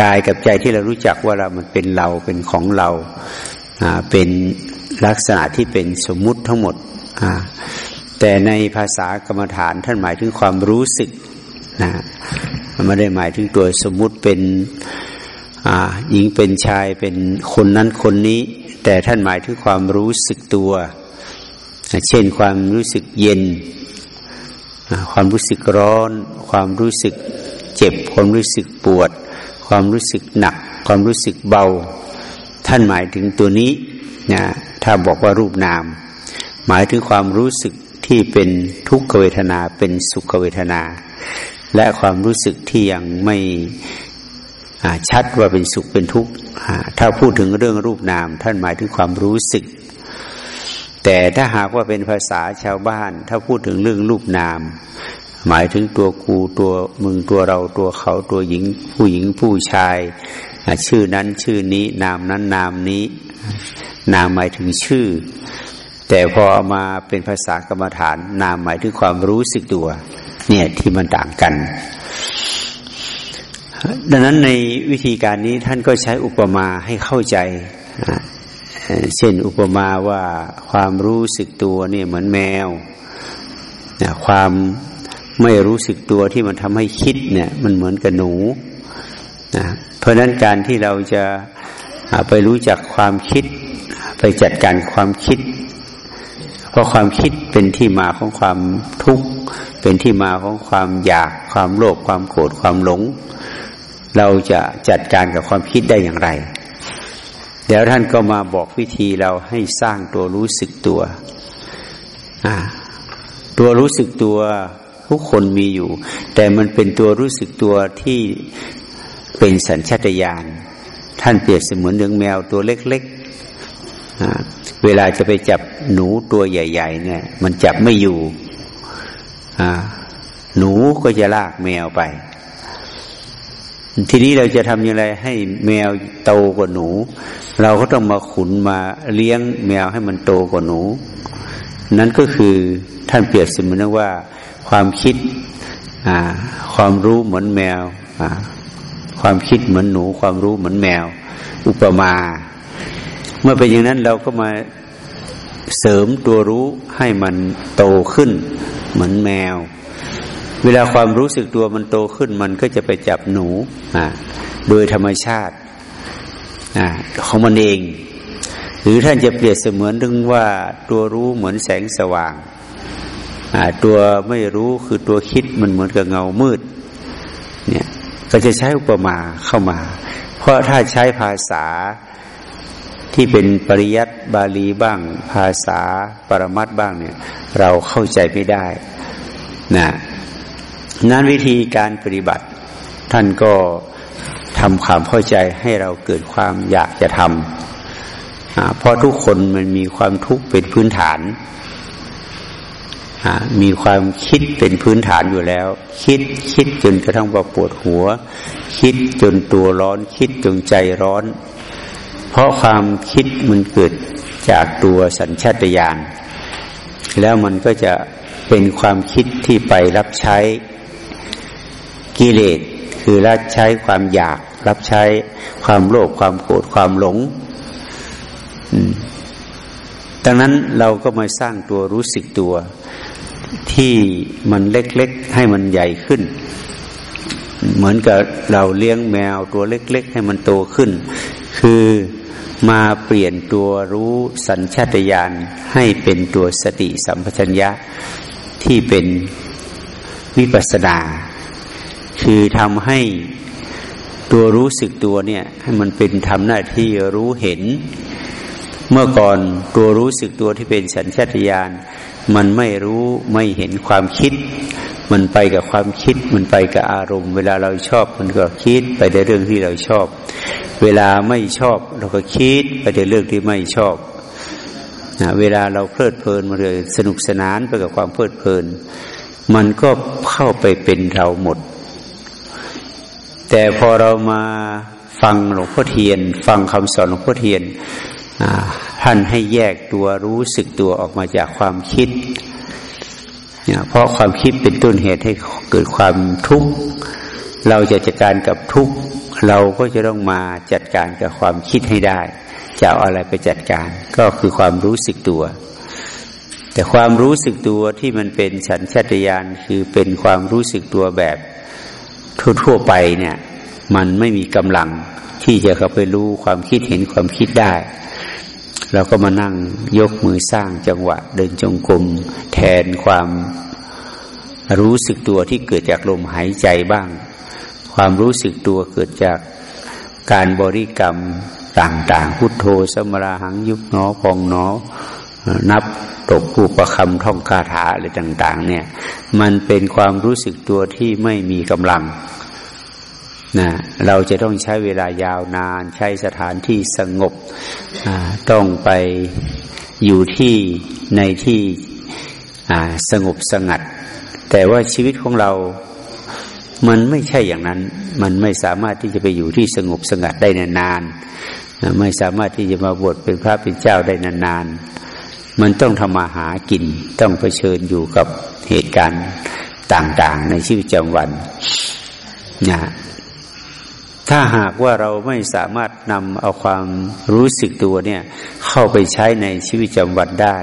กายกับใจที่เรารู้จักว่าเรามันเป็นเราเป็นของเราเป็นลักษณะที่เป็นสมมุติทั้งหมด แต่ในภาษากรรมฐานท่านหมายถึงความรู้สึกนะไม่ได้หมายถึงตัวสมมุติเป็นหญิงเป็นชายเป็นคนนั้นคนนี้ แต่ท่านหมายถึงความรู้สึกตัว เช่นความรู้สึกเย็น ความรู้สึกร้อน ความรู้สึกเจ็บ ความรู้สึกปวด ความรู้สึกหนัก ความรู้สึกเบา ท่านหมายถึงตัวนี้นะถ้าบอกว่ารูปนาม หมายถึงความรู้สึกที่เป็นทุกขเวทนาเป็นสุขเวทนา และความรู้สึกที่ยังไม่ชัดว่าเป็นสุขเป็นทุกข์ถ้าพูดถึงเรื่องรูปนาม ท่านหมายถึงความรู้สึก แต่ถ้าหากว่าเป็นภาษาชาวบ้าน ถ้าพูดถึงเรื่องรูปนาม หมายถึงตัวกูตัวมึงตัวเราตัวเขาตัวหญิง ผู้หญิงผู้ชาย ชื่อนั้นชื่อนี้ นามนั้นนามนี้ นามหมายถึงชื่อ แต่พอเอามาเป็นภาษากรรมฐาน นามหมายถึงความรู้สึกตัว เนี่ยที่มันต่างกัน ดังนั้นในวิธีการนี้ท่านก็ใช้อุปมาให้เข้าใจเช่นอุปมาว่าความรู้สึกตัวเนี่ยเหมือนแมวความ ไม่รู้สึกตัวที่มันทำให้คิดเนี่ย มันเหมือนกับหนูนะเพราะฉะนั้นการที่เราจะไปรู้จักความคิด ไปจัดการความคิด เพราะความคิดเป็นที่มาของความทุกข์ เป็นที่มาของความอยาก ความโลภความโกรธความหลง เราจะจัดการกับความคิดได้อย่างไรเดี๋ยวท่านก็มาบอกวิธีเราให้สร้างตัวรู้สึกตัว ตัวรู้สึกตัว ทุกคนมีอยู่ แต่มันเป็นตัวรู้สึกตัวที่เป็นสัญชาตญาณท่านเปรียบเสมือนเนื้อแมวตัวเล็กๆเวลาจะไปจับหนูตัวใหญ่ ๆ เนี่ย มันจับไม่อยู่หนูก็จะลากแมวไป ทีนี้เราจะทำยังไงให้แมวโตกว่าหนู เราก็ต้องมาขุนมาเลี้ยงแมวให้มันโตกว่าหนู นั่นก็คือท่านเปรียบเสมือนว่า ความคิดความรู้เหมือนแมว ความคิดเหมือนหนู ความรู้เหมือนแมว อุปมา เมื่อเป็นอย่างนั้นเราก็มาเสริมตัวรู้ให้มันโตขึ้น เหมือนแมว เวลาความรู้สึกตัวมันโตขึ้น มันก็จะไปจับหนูโดยธรรมชาติอของมันเอง หรือท่านจะเปรียบเสมือนถึงว่าตัวรู้เหมือนแสงสว่าง ตัวไม่รู้คือตัวคิดมันเหมือนกับเงามืด เนี่ยก็จะใช้อุปมาเข้ามา เพราะถ้าใช้ภาษาที่เป็นปริยัติบาลีบ้าง ภาษาปรมัตบ้างเนี่ย เราเข้าใจไม่ได้นะนั้นวิธีการปฏิบัติ ท่านก็ทำความเข้าใจให้เราเกิดความอยากจะทำเพราะทุกคนมันมีความทุกข์เป็นพื้นฐาน มีความคิดเป็นพื้นฐานอยู่แล้ว คิดคิดจนกระทั่งว่าปวดหัว คิดจนตัวร้อน คิดจนใจร้อน เพราะความคิดมันเกิดจากตัวสัญชาตญาณแล้วมันก็จะเป็นความคิดที่ไปรับใช้กิเลสคือรับใช้ความอยาก รับใช้ความโลภความโกรธความหลงดังนั้นเราก็มาสร้างตัวรู้สึกตัว ที่มันเล็กๆให้มันใหญ่ขึ้น เหมือนกับเราเลี้ยงแมวตัวเล็ก ๆ ให้มันโตขึ้น คือมาเปลี่ยนตัวรู้สัญชาตญาณให้เป็นตัวสติสัมปชัญญะที่เป็นวิปัสสนา คือทำให้ตัวรู้สึกตัวเนี่ย ให้มันเป็นทำหน้าที่รู้เห็น เมื่อก่อนตัวรู้สึกตัวที่เป็นสัญชาตญาณ มันไม่รู้ไม่เห็นความคิด มันไปกับความคิด มันไปกับอารมณ์ เวลาเราชอบมันก็คิดไปในเรื่องที่เราชอบ เวลาไม่ชอบเราก็คิดไปในเรื่องที่ไม่ชอบนะเวลาเราเพลิดเพลินมาเลยสนุกสนานไปกับความเพลิดเพลิน มันก็เข้าไปเป็นเราหมด แต่พอเรามาฟังหลวงพ่อเทียน ฟังคำสอนหลวงพ่อเทียน ท่านให้แยกตัวรู้สึกตัวออกมาจากความคิดเนี่ยเพราะความคิดเป็นต้นเหตุให้เกิดความทุกข์ เราจะจัดการกับทุกข์ เราก็จะต้องมาจัดการกับความคิดให้ได้ จะเอาอะไรไปจัดการ ก็คือความรู้สึกตัว แต่ความรู้สึกตัวที่มันเป็นสัญชาตญาณคือเป็นความรู้สึกตัวแบบทั่วๆไปเนี่ย มันไม่มีกำลังที่จะเข้าไปรู้ความคิดเห็นความคิดได้ เราก็มานั่งยกมือสร้างจังหวะ เดินจงกรมแทนความรู้สึกตัวที่เกิดจากลมหายใจบ้าง ความรู้สึกตัวเกิดจากการบริกรรมต่างๆ พุทโธสมราหังยุบหนอพองหนอ นับตกผู้ประคำท่องคาถาอะไรต่าง ๆ เนี่ย มันเป็นความรู้สึกตัวที่ไม่มีกำลัง นะเราจะต้องใช้เวลายาวนาน ใช้สถานที่สงบต้องไปอยู่ที่ในที่สงบสงัด แต่ว่าชีวิตของเรา มันไม่ใช่อย่างนั้น มันไม่สามารถที่จะไปอยู่ที่สงบสงัดได้นานๆไม่สามารถที่จะมาบวชเป็นพระเป็นเจ้าได้นานๆมันต้องทำมาหากิน ต้องเผชิญอยู่กับเหตุการณ์ต่างๆ ในชีวิตประจำวันนะ ถ้าหากว่าเราไม่สามารถนำเอาความรู้สึกตัวเนี่ย เข้าไปใช้ในชีวิตประจำวันได้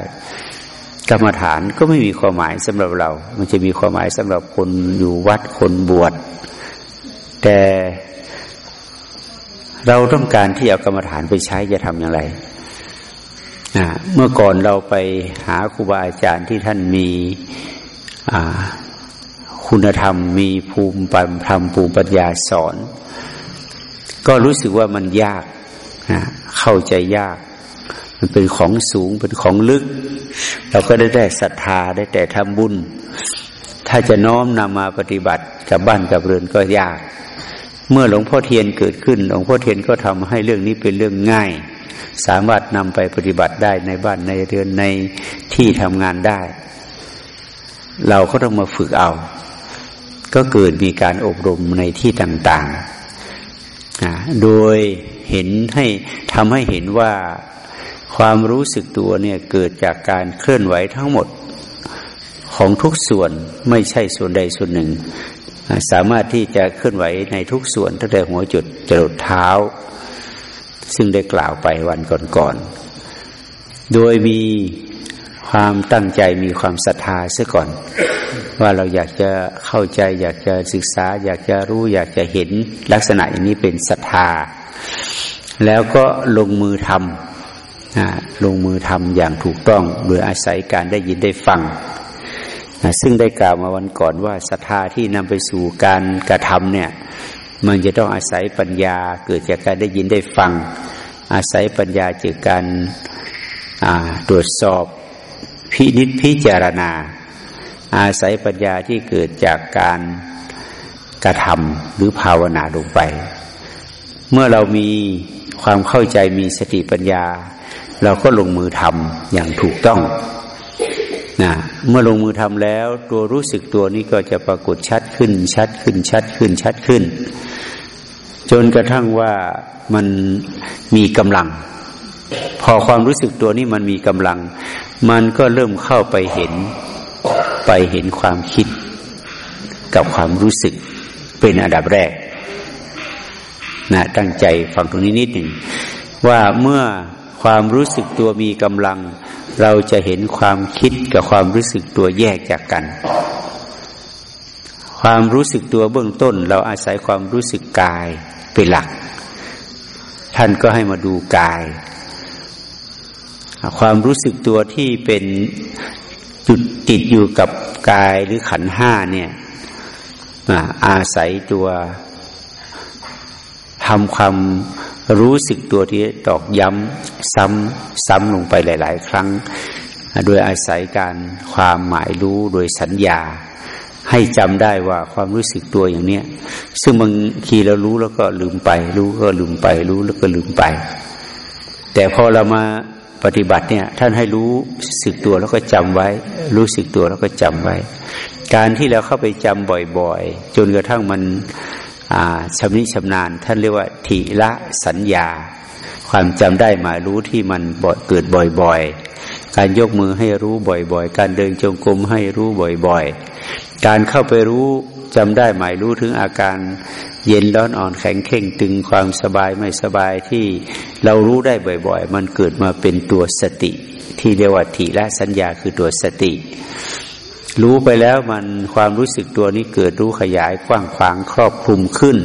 กรรมฐานก็ไม่มีความหมายสำหรับเรา มันจะมีความหมายสำหรับคนอยู่วัดคนบวชแต่เราต้องการที่เอากรรมฐานไปใช้จะทำอย่างไรเมื่อก่อนเราไปหาครูบาอาจารย์ที่ท่านมีคุณธรรม มีภูมิปัญธรรมภูมิปัญญาสอน ก็รู้สึกว่ามันยากนะเข้าใจยาก มันเป็นของสูงเป็นของลึก เราก็ได้แต่ศรัทธาได้แต่ทำบุญ ถ้าจะน้อมนำมาปฏิบัติกับบ้านกับเรือนก็ยาก เมื่อหลวงพ่อเทียนเกิดขึ้น หลวงพ่อเทียนก็ทำให้เรื่องนี้เป็นเรื่องง่าย สามารถนำไปปฏิบัติได้ในบ้านในเรือนในที่ทำงานได้ เราก็ต้องมาฝึกเอา ก็เกิดมีการอบรมในที่ต่าง ๆ โดยเห็นให้ทำให้เห็นว่าความรู้สึกตัวเนี่ยเกิดจากการเคลื่อนไหวทั้งหมดของทุกส่วนไม่ใช่ส่วนใดส่วนหนึ่ง สามารถที่จะเคลื่อนไหวในทุกส่วนตั้งแต่หัวจุดจรดเท้า ซึ่งได้กล่าวไปวันก่อนๆโดยมี ความตั้งใจมีความศรัทธาเสียก่อน ว่าเราอยากจะเข้าใจ อยากจะศึกษา อยากจะรู้ อยากจะเห็นลักษณะอย่างนี้เป็นศรัทธา แล้วก็ลงมือทำลงมือทำอย่างถูกต้อง โดยอาศัยการได้ยินได้ฟังซึ่งได้กล่าวมาวันก่อนว่าศรัทธาที่นำไปสู่การกระทำเนี่ย มันจะต้องอาศัยปัญญาเกิดจากการได้ยินได้ฟัง อาศัยปัญญาจากการตรวจสอบ พินิจพิจารณา อาศัยปัญญาที่เกิดจากการกระทำหรือภาวนาลงไป เมื่อเรามีความเข้าใจมีสติปัญญา เราก็ลงมือทำอย่างถูกต้องนะเมื่อลงมือทำแล้ว ตัวรู้สึกตัวนี้ก็จะปรากฏชัดขึ้น ชัดขึ้น ชัดขึ้น ชัดขึ้น จนกระทั่งว่ามันมีกำลัง พอความรู้สึกตัวนี้มันมีกำลัง มันก็เริ่มเข้าไปเห็นไปเห็นความคิดกับความรู้สึกเป็นอันดับแรกนะตั้งใจฟังตรงนี้นิดหนึ่งว่าเมื่อความรู้สึกตัวมีกำลัง เราจะเห็นความคิดกับความรู้สึกตัวแยกจากกัน ความรู้สึกตัวเบื้องต้น เราอาศัยความรู้สึกกายเป็นหลัก ท่านก็ให้มาดูกาย ความรู้สึกตัวที่เป็นจุดติดอยู่กับกายหรือขันห้าเนี่ยอาศัยตัวทำความรู้สึกตัวที่ตอกย้ำซ้ำซ้ำลงไปหลาย ๆ ครั้ง โดยอาศัยการความหมายรู้โดยสัญญา ให้จำได้ว่าความรู้สึกตัวอย่างเนี้ย ซึ่งบางทีเรารู้แล้วก็ลืมไป รู้ก็ลืมไป รู้แล้วก็ลืมไป แต่พอเรามา ปฏิบัติเนี่ยท่านให้รู้สึกตัวแล้วก็จำไว้ รู้สึกตัวแล้วก็จำไว้ การที่เราเข้าไปจำบ่อยๆ จนกระทั่งมันชำนิชำนาญ ท่านเรียกว่าทีละสัญญา ความจำได้หมายรู้ที่มันเกิดบ่อยๆ การยกมือให้รู้บ่อยๆ การเดินจงกรมให้รู้บ่อยๆ การเข้าไปรู้ จำได้หมายรู้ถึงอาการเย็นร้อนอ่อนแข็งเข่งตึงความสบายไม่สบายที่เรารู้ได้บ่อย ๆ มันเกิดมาเป็นตัวสติ ที่เรียกว่าทิและสัญญาคือตัวสติ รู้ไปแล้วมันความรู้สึกตัวนี้เกิดรู้ขยายกว้างขวางครอบคลุมขึ้น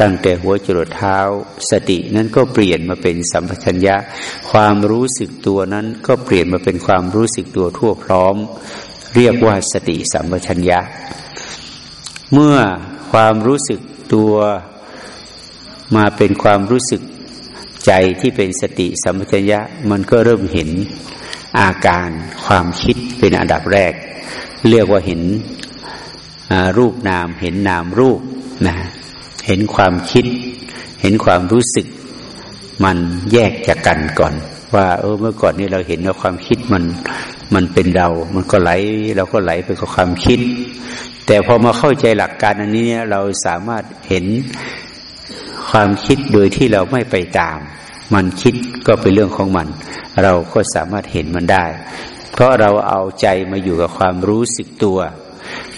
ตั้งแต่หัวจรดเท้าสตินั้นก็เปลี่ยนมาเป็นสัมปชัญญะ ความรู้สึกตัวนั้นก็เปลี่ยนมาเป็นความรู้สึกตัวทั่วพร้อม เรียกว่าสติสัมปชัญญะ เมื่อความรู้สึกตัวมาเป็นความรู้สึกใจที่เป็นสติสัมปชัญญะมันก็เริ่มเห็นอาการความคิดเป็นอันดับแรก เรียกว่าเห็นรูปนาม เห็นนามรูปนะเห็นความคิด เห็นความรู้สึก มันแยกจากกันก่อน ว่า เออเมื่อก่อนนี้เราเห็นว่าความคิดมันมันเป็นเรา มันก็ไหลเราก็ไหลไปกับความคิด แต่พอมาเข้าใจหลักการอันนี้เราสามารถเห็นความคิดโดยที่เราไม่ไปตาม มันคิดก็เป็นเรื่องของมัน เราก็สามารถเห็นมันได้ เพราะเราเอาใจมาอยู่กับความรู้สึกตัว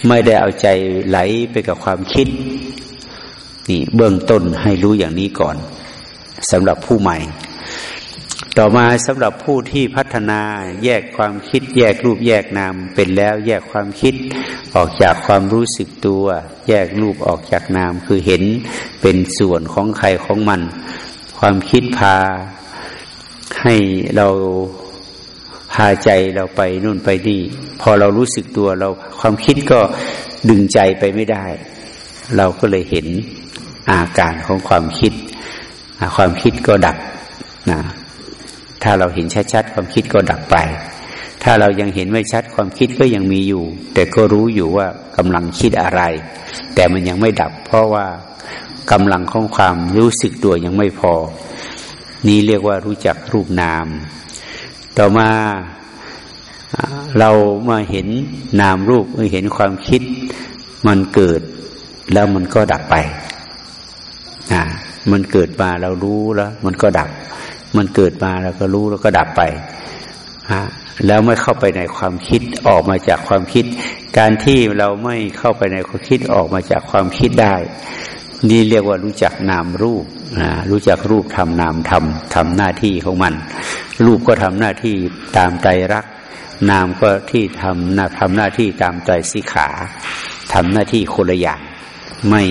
ไม่ได้เอาใจไหลไปกับความคิด นี่เบื้องต้นให้รู้อย่างนี้ก่อนสำหรับผู้ใหม่ ต่อมาสำหรับผู้ที่พัฒนาแยกความคิด แยกรูปแยกนามเป็นแล้วแยกความคิดออกจากความรู้สึกตัว แยกรูปออกจากนาม คือเห็นเป็นส่วนของใครของมัน ความคิดพาให้เราพาใจเราไปนู่นไปนี่พอเรารู้สึกตัวเราความคิดก็ดึงใจไปไม่ได้ เราก็เลยเห็นอาการของความคิด ความคิดก็ดับนะ ถ้าเราเห็นชัดๆความคิดก็ดับไป ถ้าเรายังเห็นไม่ชัดความคิดก็ยังมีอยู่ แต่ก็รู้อยู่ว่ากำลังคิดอะไร แต่มันยังไม่ดับ เพราะว่ากำลังของความรู้สึกตัวยังไม่พอ นี้เรียกว่ารู้จักรูปนาม ต่อมาเรามาเห็นนามรูปเห็นความคิดมันเกิด แล้วมันก็ดับไป อ่า มันเกิดมาเรารู้แล้ว มันก็ดับ มันเกิดมาแล้วก็รู้แล้วก็ดับไปฮะแล้วไม่เข้าไปในความคิดออกมาจากความคิด การที่เราไม่เข้าไปในความคิดออกมาจากความคิดได้ นี่เรียกว่ารู้จักนามรูปนะรู้จักรูปทำนามทำทำหน้าที่ของมัน รูปก็ทำหน้าที่ตามใจรัก นามก็ที่ทำหน้าทำหน้าที่ตามใจสิขาทำหน้าที่คนละอย่างไม่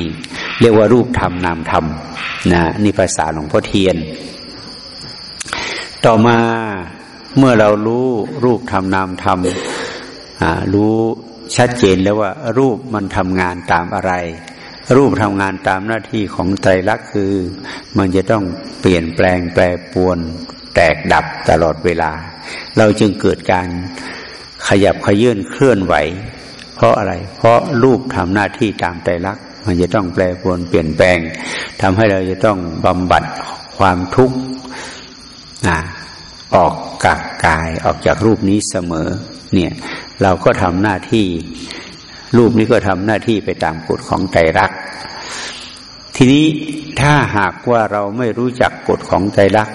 เรียกว่ารูปทำนามทำนะนี่ภาษาหลวงพ่อเทียน ต่อมาเมื่อเรารู้รูปทำนามทำรู้ชัดเจนแล้วว่า รูปมันทำงานตามอะไร รูปทำงานตามหน้าที่ของไตรลักษณ์คือ มันจะต้องเปลี่ยนแปลงแปรปวนแตกดับตลอดเวลา เราจึงเกิดการขยับขยื่นเคลื่อนไหว เพราะอะไร เพราะรูปทำหน้าที่ตามไตรลักษณ์มันจะต้องแปรปวนเปลี่ยนแปลงทำให้เราจะต้องบำบัดความทุกข์ ออกกับกายออกจากรูปนี้เสมอ เนี่ย เราก็ทำหน้าที่ รูปนี้ก็ทำหน้าที่ไปตามกฎของใจรัก ทีนี้ถ้าหากว่าเราไม่รู้จักกฎของใจรัก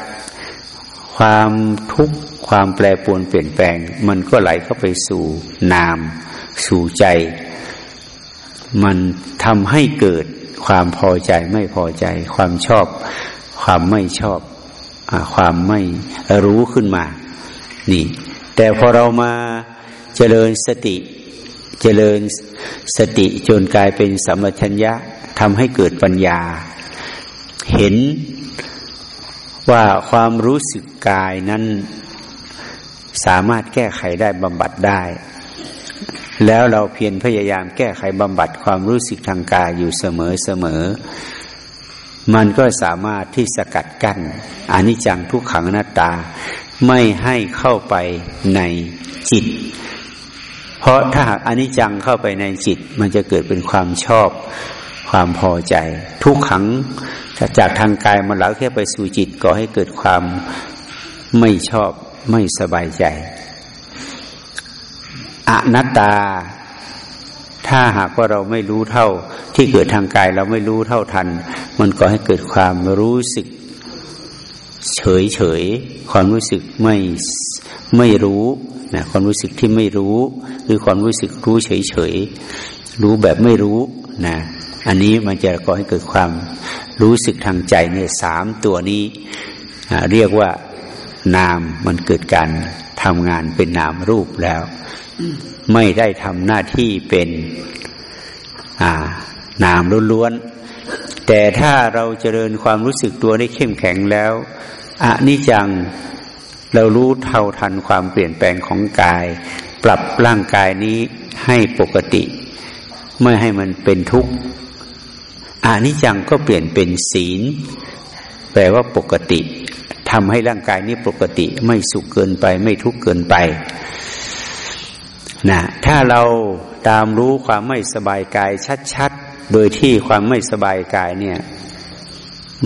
ความทุกข์ความแปรปรวนเปลี่ยนแปลง มันก็ไหลเข้าไปสู่นาม สู่ใจ มันทำให้เกิดความพอใจไม่พอใจ ความชอบ ความไม่ชอบ ความไม่รู้ขึ้นมา นี่ แต่พอเรามาเจริญสติ เจริญสติจนกลายเป็นสัมปชัญญะทำให้เกิดปัญญา เห็นว่าความรู้สึกกายนั้นสามารถแก้ไขได้บำบัดได้ แล้วเราเพียรพยายามแก้ไขบำบัดความรู้สึกทางกายอยู่เสมอเสมอ มันก็สามารถที่สกัดกั้นอนิจจังทุกขังนัตตา ไม่ให้เข้าไปในจิต เพราะถ้าหากอนิจจังเข้าไปในจิต มันจะเกิดเป็นความชอบความพอใจ ทุกขังจากทางกายมันไหลแค่ไปสู่จิตก็ให้เกิดความไม่ชอบไม่สบายใจอนัตตา ถ้าหากว่าเราไม่รู้เท่าที่เกิดทางกาย เราไม่รู้เท่าทัน มันก็ให้เกิดความรู้สึก เฉยเฉยความรู้สึกไม่ไม่รู้นะความรู้สึกที่ไม่รู้ หรือความรู้สึกรู้เฉยเฉยรู้แบบไม่รู้นะอันนี้มันจะก่อให้เกิดความรู้สึกทางใจเนี่ยสามตัวนี้ เรียกว่านามมันเกิดการทำงานเป็นนามรูปแล้ว ไม่ได้ทำหน้าที่เป็นนามล้วนๆแต่ถ้าเราเจริญความรู้สึกตัวได้เข้มแข็งแล้วอนิจังเรารู้เท่าทันความเปลี่ยนแปลงของกาย ปรับร่างกายนี้ให้ปกติ ไม่ให้มันเป็นทุกข์อานิจังก็เปลี่ยนเป็นศีล แปลว่าปกติทำให้ร่างกายนี้ปกติ ไม่สุขเกินไป ไม่ทุกข์เกินไป นะถ้าเราตามรู้ความไม่สบายกายชัดๆ โดยที่ความไม่สบายกายเนี่ย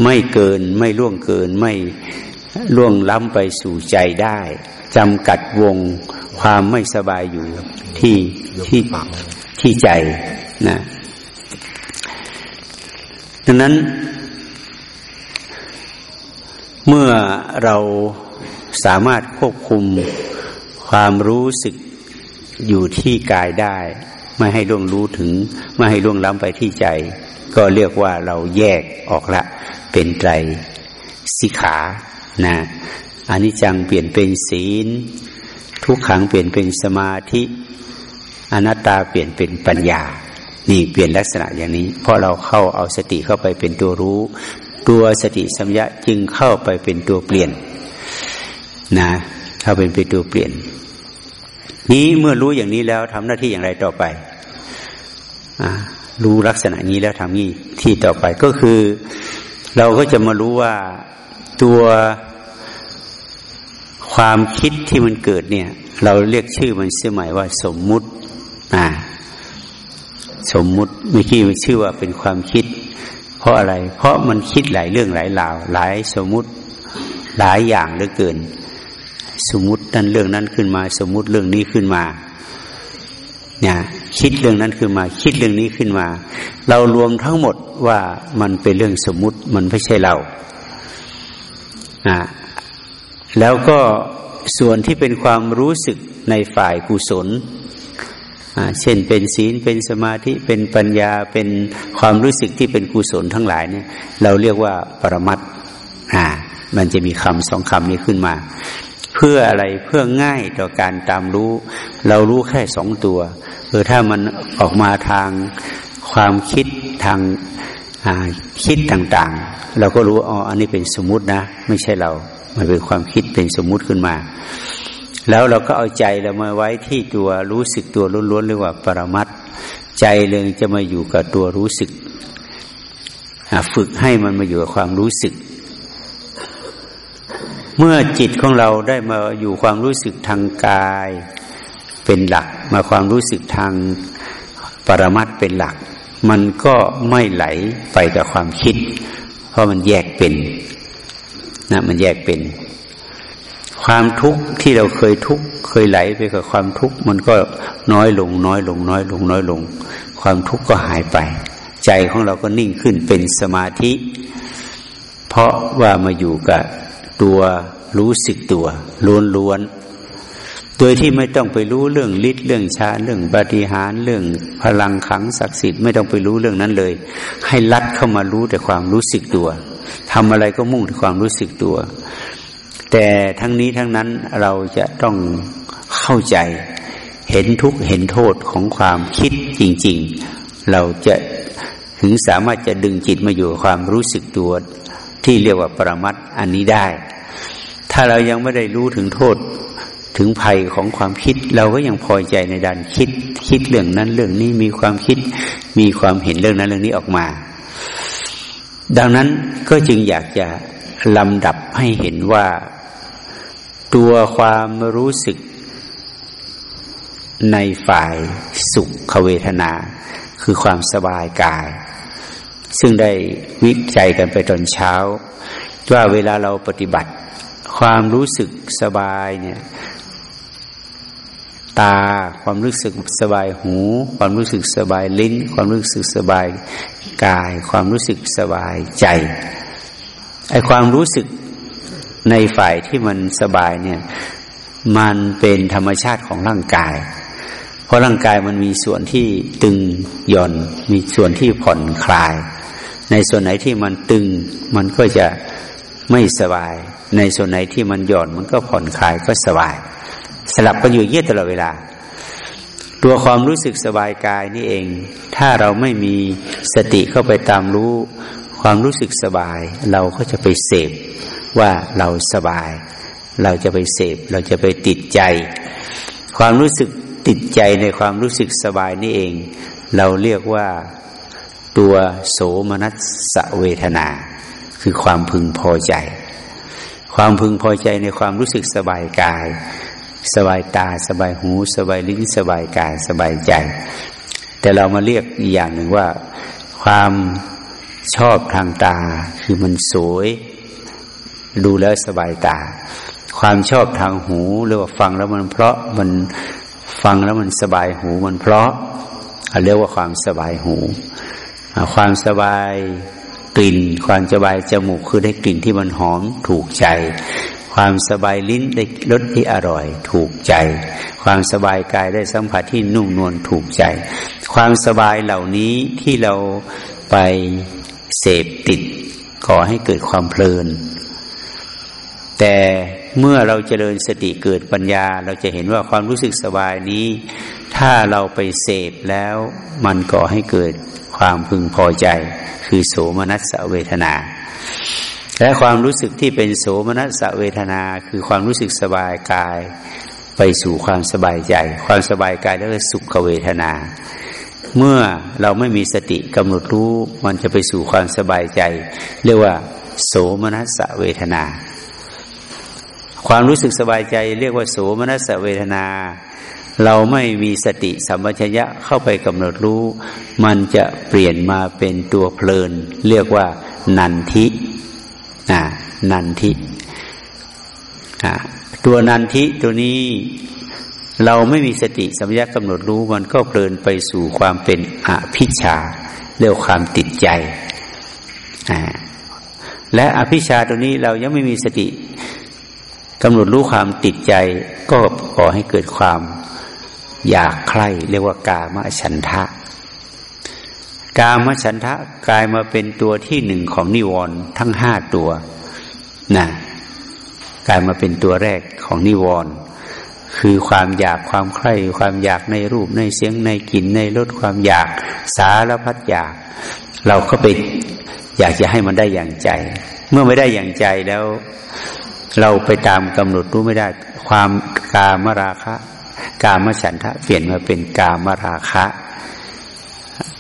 ไม่เกินไม่ล่วงเกินไม่ล่วงล้ำไปสู่ใจได้จำกัดวงความไม่สบายอยู่ที่ที่ที่ใจนะดังนั้น เมื่อเราสามารถควบคุมความรู้สึก อยู่ที่กายได้ ไม่ให้ล่วงรู้ถึง ไม่ให้ล่วงล้ำไปที่ใจ ก็เรียกว่าเราแยกออกละ เป็นไตรสิขานะอันนี้จังเปลี่ยนเป็นศีล ทุกขังเปลี่ยนเป็นสมาธิอนัตตาเปลี่ยนเป็นปัญญา นี่เปลี่ยนลักษณะอย่างนี้ เพราะเราเข้าเอาสติเข้าไปเป็นตัวรู้ ตัวสติสัมยะจึงเข้าไปเป็นตัวเปลี่ยนนะเข้าเป็นเป็นตัวเปลี่ยน นี้เมื่อรู้อย่างนี้แล้วทำหน้าที่อย่างไรต่อไปอรู้ลักษณะนี้แล้วทำนี้ที่ต่อไปก็คือ เราก็จะมารู้ว่าตัวความคิดที่มันเกิดเนี่ย เราเรียกชื่อมันเสียใหม่ว่า สมมุติ อ่า สมมุติเมื่อกี้มันชื่อว่าเป็นความคิด เพราะอะไร เพราะมันคิดหลายเรื่องหลายราว หลายสมมุติหลายอย่างเหลือเกิน สมมุตินั่นเรื่องนั้นขึ้นมา สมมุติเรื่องนี้ขึ้นมาเนี่ยคิดเรื่องนั้นขึ้นมา คิดเรื่องนี้ขึ้นมา เรารวมทั้งหมดว่ามันเป็นเรื่องสมมุติมันไม่ใช่เราอ่าแล้วก็ส่วนที่เป็นความรู้สึกในฝ่ายกุศลเช่นเป็นศีลเป็นสมาธิเป็นปัญญาเป็นความรู้สึกที่เป็นกุศลทั้งหลายเนี่ยเราเรียกว่าปรมัตอ่ามันจะมีคำสองคำนี้ขึ้นมา เพื่ออะไรเพื่อง่ายต่อการตามรู้ เรารู้แค่สองตัวเออถ้ามันออกมาทางความคิดทางคิดต่างๆ เราก็รู้อ๋ออันนี้เป็นสมมตินะ ไม่ใช่เรา มันเป็นความคิดเป็นสมมุติขึ้นมา แล้วเราก็เอาใจเรามาไว้ที่ตัวรู้สึกตัวล้วนๆเรียกว่าปรมัตใจเลยจะมาอยู่กับตัวรู้สึก ฝึกให้มันมาอยู่กับความรู้สึก เมื่อจิตของเราได้มาอยู่ความรู้สึกทางกาย เป็นหลัก มาความรู้สึกทางปรมัตเป็นหลัก มันก็ไม่ไหลไปกับความคิด เพราะมันแยกเป็นนะมันแยกเป็น ความทุกข์ที่เราเคยทุกข์เคยไหลไปกับความทุกข์มันก็น้อยลง น้อยลง น้อยลง น้อยลง ความทุกข์ก็หายไป ใจของเราก็นิ่งขึ้นเป็นสมาธิ เพราะว่ามาอยู่กับ ตัวรู้สึกตัวล้วนล้วนโดยที่ไม่ต้องไปรู้เรื่องฤทธิ์เรื่องชาเรื่องปฏิหารเรื่องพลังขังศักดิ์สิทธิ์ไม่ต้องไปรู้เรื่องนั้นเลย ให้ลัดเข้ามารู้แต่ความรู้สึกตัวทำอะไรก็มุ่งที่ความรู้สึกตัว แต่ทั้งนี้ทั้งนั้นเราจะต้องเข้าใจเห็นทุกเห็นโทษของความคิดจริง ๆ เราจะถึงสามารถจะดึงจิตมาอยู่ความรู้สึกตัว ที่เรียกว่าปรมัตอันนี้ได้ ถ้าเรายังไม่ได้รู้ถึงโทษถึงภัยของความคิด เราก็ยังพอใจในด้านคิด คิดเรื่องนั้นเรื่องนี้มีความคิด มีความเห็นเรื่องนั้นเรื่องนี้ออกมา ดังนั้นก็จึงอยากจะลำดับให้เห็นว่าตัวความรู้สึกในฝ่ายสุขเวทนา คือความสบายกาย ซึ่งได้วิจัยกันไปตอนเช้า ว่าเวลาเราปฏิบัติ ความรู้สึกสบายเนี่ยตาความรู้สึกสบายหู ความรู้สึกสบายลิ้น ความรู้สึกสบายกาย ความรู้สึกสบายใจไอความรู้สึกในฝ่ายที่มันสบายเนี่ยมันเป็นธรรมชาติของร่างกาย เพราะร่างกายมันมีส่วนที่ตึงหย่อน มีส่วนที่ผ่อนคลาย ในส่วนไหนที่มันตึง มันก็จะไม่สบาย ในส่วนไหนที่มันหย่อนมันก็ผ่อนคลายก็สบาย สลับกันอยู่เยี่ยตลอดเวลา ตัวความรู้สึกสบายกายนี่เอง ถ้าเราไม่มีสติเข้าไปตามรู้ ความรู้สึกสบาย เราก็จะไปเสพว่าเราสบาย เราจะไปเสพ เราจะไปติดใจ ความรู้สึกติดใจในความรู้สึกสบายนี่เอง เราเรียกว่า ตัวโสมนัสเวทนา คือความพึงพอใจ ความพึงพอใจในความรู้สึกสบายกาย สบายตา สบายหู สบายลิ้น สบายกาย สบายใจ แต่เรามาเรียกอีกอย่างหนึ่งว่า ความชอบทางตา คือมันสวย ดูแล้วสบายตา ความชอบทางหูหรือว่าฟังแล้วมันเพราะมันฟังแล้วมันสบายหูมันเพราะเรียกว่าความสบายหู ความสบายกลิ่น ความสบายจมูกคือได้กลิ่นที่มันหอมถูกใจ ความสบายลิ้นได้รสที่อร่อยถูกใจ ความสบายกายได้สัมผัสที่นุ่มนวลถูกใจ ความสบายเหล่านี้ที่เราไปเสพติดก่อให้เกิดความเพลิน แต่เมื่อเราเจริญสติเกิดปัญญา เราจะเห็นว่าความรู้สึกสบายนี้ ถ้าเราไปเสพแล้วมันก่อให้เกิดความพึงพอใจ คือโสมนัสเวทนา และความรู้สึกที่เป็นโสมนัสเวทนา คือความรู้สึกสบายกาย ไปสู่ความสบายใจ ความสบายกายแล้วก็สุขเวทนา เมื่อเราไม่มีสติกำหนดรู้ มันจะไปสู่ความสบายใจ เรียกว่า โสมนัสเวทนา ความรู้สึกสบายใจ เรียกว่าโสมนัสเวทนา เราไม่มีสติสัมปชัญญะเข้าไปกำหนดรู้ มันจะเปลี่ยนมาเป็นตัวเพลิน เรียกว่า นันทินะนันทิตัวนันทิตัวนี้เราไม่มีสติสัมปชัญญะกำหนดรู้มันก็เพลินไปสู่ความเป็นอภิชาเรียกความติดใจ และอภิชาตัวนี้เรายังไม่มีสติกำหนดรู้ความติดใจ ก็ก่อให้เกิดความ อยากใคร่เรียกว่ากามฉันทะ กามฉันทะกลายมาเป็นตัวที่หนึ่งของนิวรณ์ทั้งห้าตัวนะกลายมาเป็นตัวแรกของนิวรณ์คือความอยากความใคร่ความอยากในรูปในเสียงในกลิ่นในรสความอยากสารพัดอยาก เราก็ไปอยากจะให้มันได้อย่างใจ เมื่อไม่ได้อย่างใจแล้ว เราไปตามกำหนดรู้ไม่ได้ ความกามราคะ กามฉันทะเปลี่ยนมาเป็นกามราคะ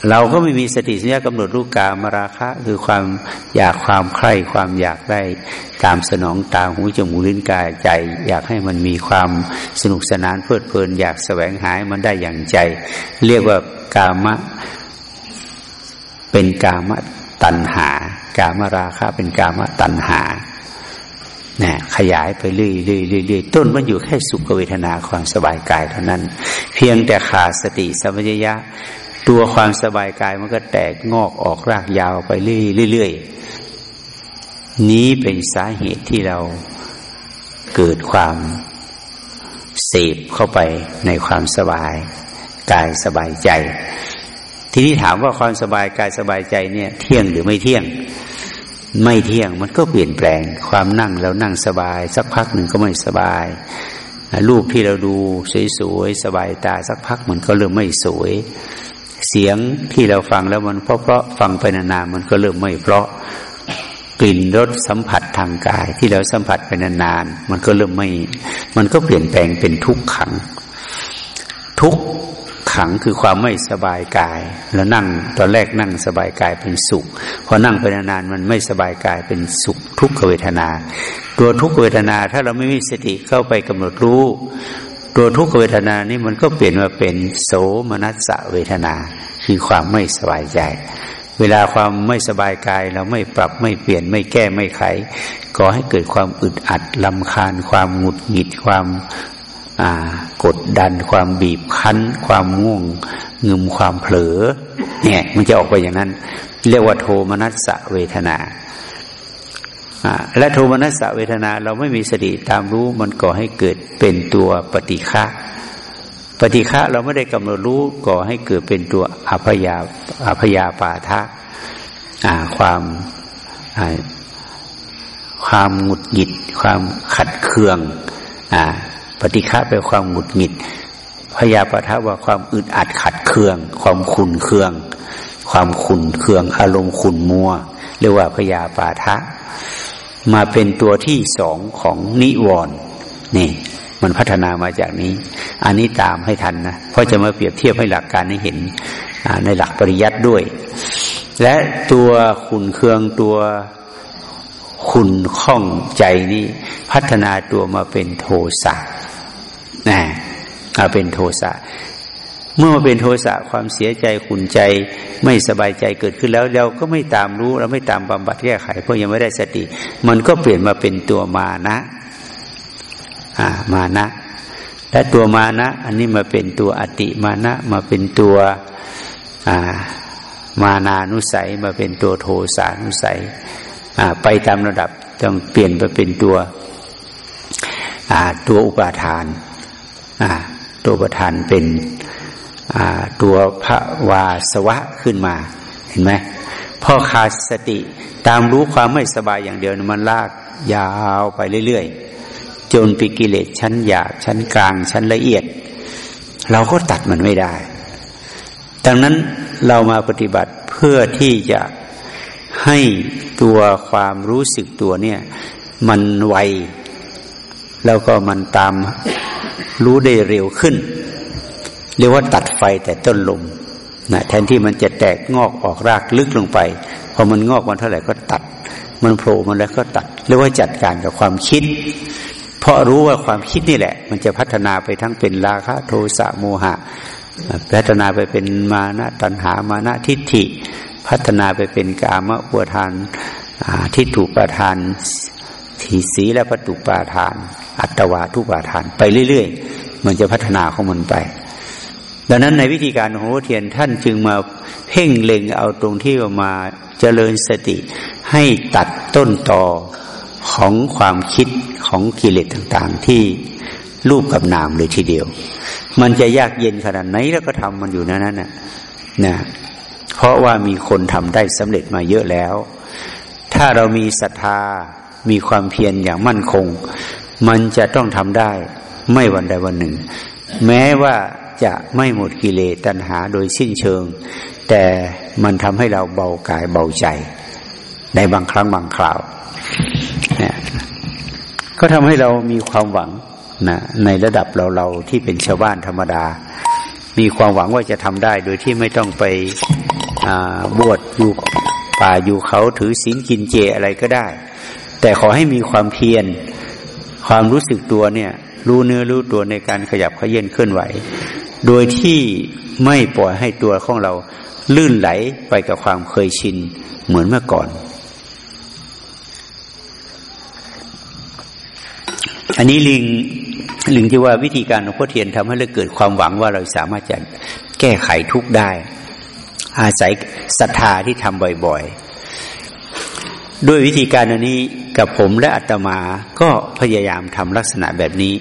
เราก็ไม่มีสติสัญญากำหนดรู้กามราคะ คือความอยากความใคร่ความอยากได้ตามสนองตาหูจมูกลิ้นกายใจ อยากให้มันมีความสนุกสนานเพลิดเพลิน อยากแสวงหามันได้อย่างใจ เรียกว่ากามะ เป็นกามะตัณหากามราคะเป็นกามะตัณหา นะขยายไปเรื่อยๆต้นมันอยู่แค่สุขเวทนาความสบายกายเท่านั้น เพียงแต่ขาดสติสัมปชัญญะตัวความสบายกายมันก็แตกงอกออกรากยาวไปเรื่อยๆนี้เป็นสาเหตุที่เราเกิดความเสพเข้าไปในความสบายกายสบายใจ ทีนี้ถามว่าความสบายกายสบายใจเนี่ย เที่ยงหรือไม่เที่ยง ไม่เที่ยงมันก็เปลี่ยนแปลง ความนั่งแล้วนั่งสบาย สักพักหนึ่งก็ไม่สบาย รูปที่เราดูสวยๆสบายตาสักพักมันก็เริ่มไม่สวย เสียงที่เราฟังแล้วมันเพราะเพราะฟังไปนานๆมันก็เริ่มไม่เพราะกลิ่นรสสัมผัสทางกาย ที่เราสัมผัสไปนานๆมันก็เริ่มไม่ มันก็เปลี่ยนแปลงเป็นทุกขัง ทุก ขังคือความไม่สบายกาย แล้วนั่งตอนแรกนั่งสบายกายเป็นสุขพอนั่งไปนานๆมันไม่สบายกายเป็นสุขทุกขเวทนา ตัวทุกขเวทนาถ้าเราไม่มีสติเข้าไปกำหนดรู้ ตัวทุกขเวทนานี้มันก็เปลี่ยนมาเป็นโสมนัสเวทนา คือความไม่สบายใจ เวลาความไม่สบายกายเราไม่ปรับไม่เปลี่ยนไม่แก้ไม่ไขก่อให้เกิดความอึดอัดลำคาญ ความหงุดหงิดความ กดดันความบีบคั้น ความง่วงงึมความเผลอ เนี่ย มันจะออกไปอย่างนั้น เรียกว่าโทมนัสสะเวทนาและโทมนัสสะเวทนาเราไม่มีสติตามรู้มันก่อให้เกิดเป็นตัวปฏิฆะปฏิฆะเราไม่ได้กำหนดรู้ก่อให้เกิดเป็นตัวอภยาอภยาปาทะความความหงุดหงิด ความขัดเคืองอ ปฏิฆะเป็นความหงุดหงิด พยาปะทะว่าความอึดอัดขัดเคือง ความขุนเคือง ความขุนเคือง อารมณ์ขุนมัว เรียกว่าพยาปาทะ มาเป็นตัวที่สองของนิวรณ์นี่ มันพัฒนามาจากนี้ อันนี้ตามให้ทันนะเพราะจะมาเปรียบเทียบให้หลักการให้เห็นในหลักปริยัติด้วย และตัวขุนเคืองตัวขุนข้องใจนี้ พัฒนาตัวมาเป็นโทสะ นะมาเป็นโทสะเมื่อมาเป็นโทสะความเสียใจขุนใจไม่สบายใจเกิดขึ้นแล้วเราก็ไม่ตามรู้เราไม่ตามบำบัดแก้ไข เพราะยังไม่ได้สติ มันก็เปลี่ยนมาเป็นตัวมานะอ่ามานะ และตัวมานะ อันนี้มาเป็นตัวอติมานะ มาเป็นตัวอ่ามานานุสัยมาเป็นตัวโทสานุสัยอ่าไปตามระดับต้องเปลี่ยนไปเป็นตัวอ่าตัวอุปาทาน ตัวประธานเป็นตัวพระวาสวะขึ้นมา เห็นไหมพอขาดสติตามรู้ความไม่สบายอย่างเดียวมันลากยาวไปเรื่อยๆจนปิกิเลสชั้นหยาบชั้นกลางชั้นละเอียด เราก็ตัดมันไม่ได้ ดังนั้นเรามาปฏิบัติเพื่อที่จะให้ตัวความรู้สึกตัวเนี่ย มันไวแล้วก็มันตาม รู้ได้เร็วขึ้น เรียกว่าตัดไฟแต่ต้นลมนะแทนที่มันจะแตกงอกออกรากลึกลงไป พอมันงอกมันเท่าไหร่ก็ตัด มันโผล่มันแล้วก็ตัด เรียกว่าจัดการกับความคิด เพราะรู้ว่าความคิดนี่แหละ มันจะพัฒนาไปทั้งเป็นราคะโทสะโมหะ พัฒนาไปเป็นมานะตัณหามานะทิฏฐิ พัฒนาไปเป็นกามะปวทานทิฏฐุปาทาน ทีสีและปตุปาทาน อัตวาทุปาทาน ไปเรื่อยๆ มันจะพัฒนาของมันไป ดังนั้นในวิธีการของพระเทียนท่านจึงมาเพ่งเล็งเอาตรงที่มาเจริญสติให้ตัดต้นต่อของความคิดของกิเลสต่างๆ ที่รูปกับนามเลยทีเดียว มันจะยากเย็นขนาดไหนแล้วก็ทำมันอยู่นั้นน่ะนะเพราะว่ามีคนทำได้สำเร็จมาเยอะแล้ว ถ้าเรามีศรัทธา มีความเพียรอย่างมั่นคง มันจะต้องทำได้ไม่วันใดวันหนึ่ง แม้ว่าจะไม่หมดกิเลสตัณหาโดยสิ้นเชิง แต่มันทำให้เราเบากายเบาใจ ในบางครั้งบางคราวเนี่ยก็ทำให้เรามีความหวังนะในระดับเราเราที่เป็นชาวบ้านธรรมดา มีความหวังว่าจะทำได้โดยที่ไม่ต้องไปบวชอยู่ป่าอยู่เขาถือศีลกินเจอะไรก็ได้ แต่ขอให้มีความเพียรความรู้สึกตัวเนี่ย รู้เนื้อรู้ตัวในการขยับขยื่นเคลื่อนไหว โดยที่ไม่ปล่อยให้ตัวของเราลื่นไหลไปกับความเคยชินเหมือนเมื่อก่อน อันนี้ลิงลิงที่ว่าวิธีการของพ่อเทียนทำให้เราเกิดความหวังว่าเราสามารถจะแก้ไขทุกได้ อาศัยศรัทธาที่ทำบ่อยๆ ด้วยวิธีการอันนี้กับผมและอาตมาก็พยายามทำลักษณะแบบนี้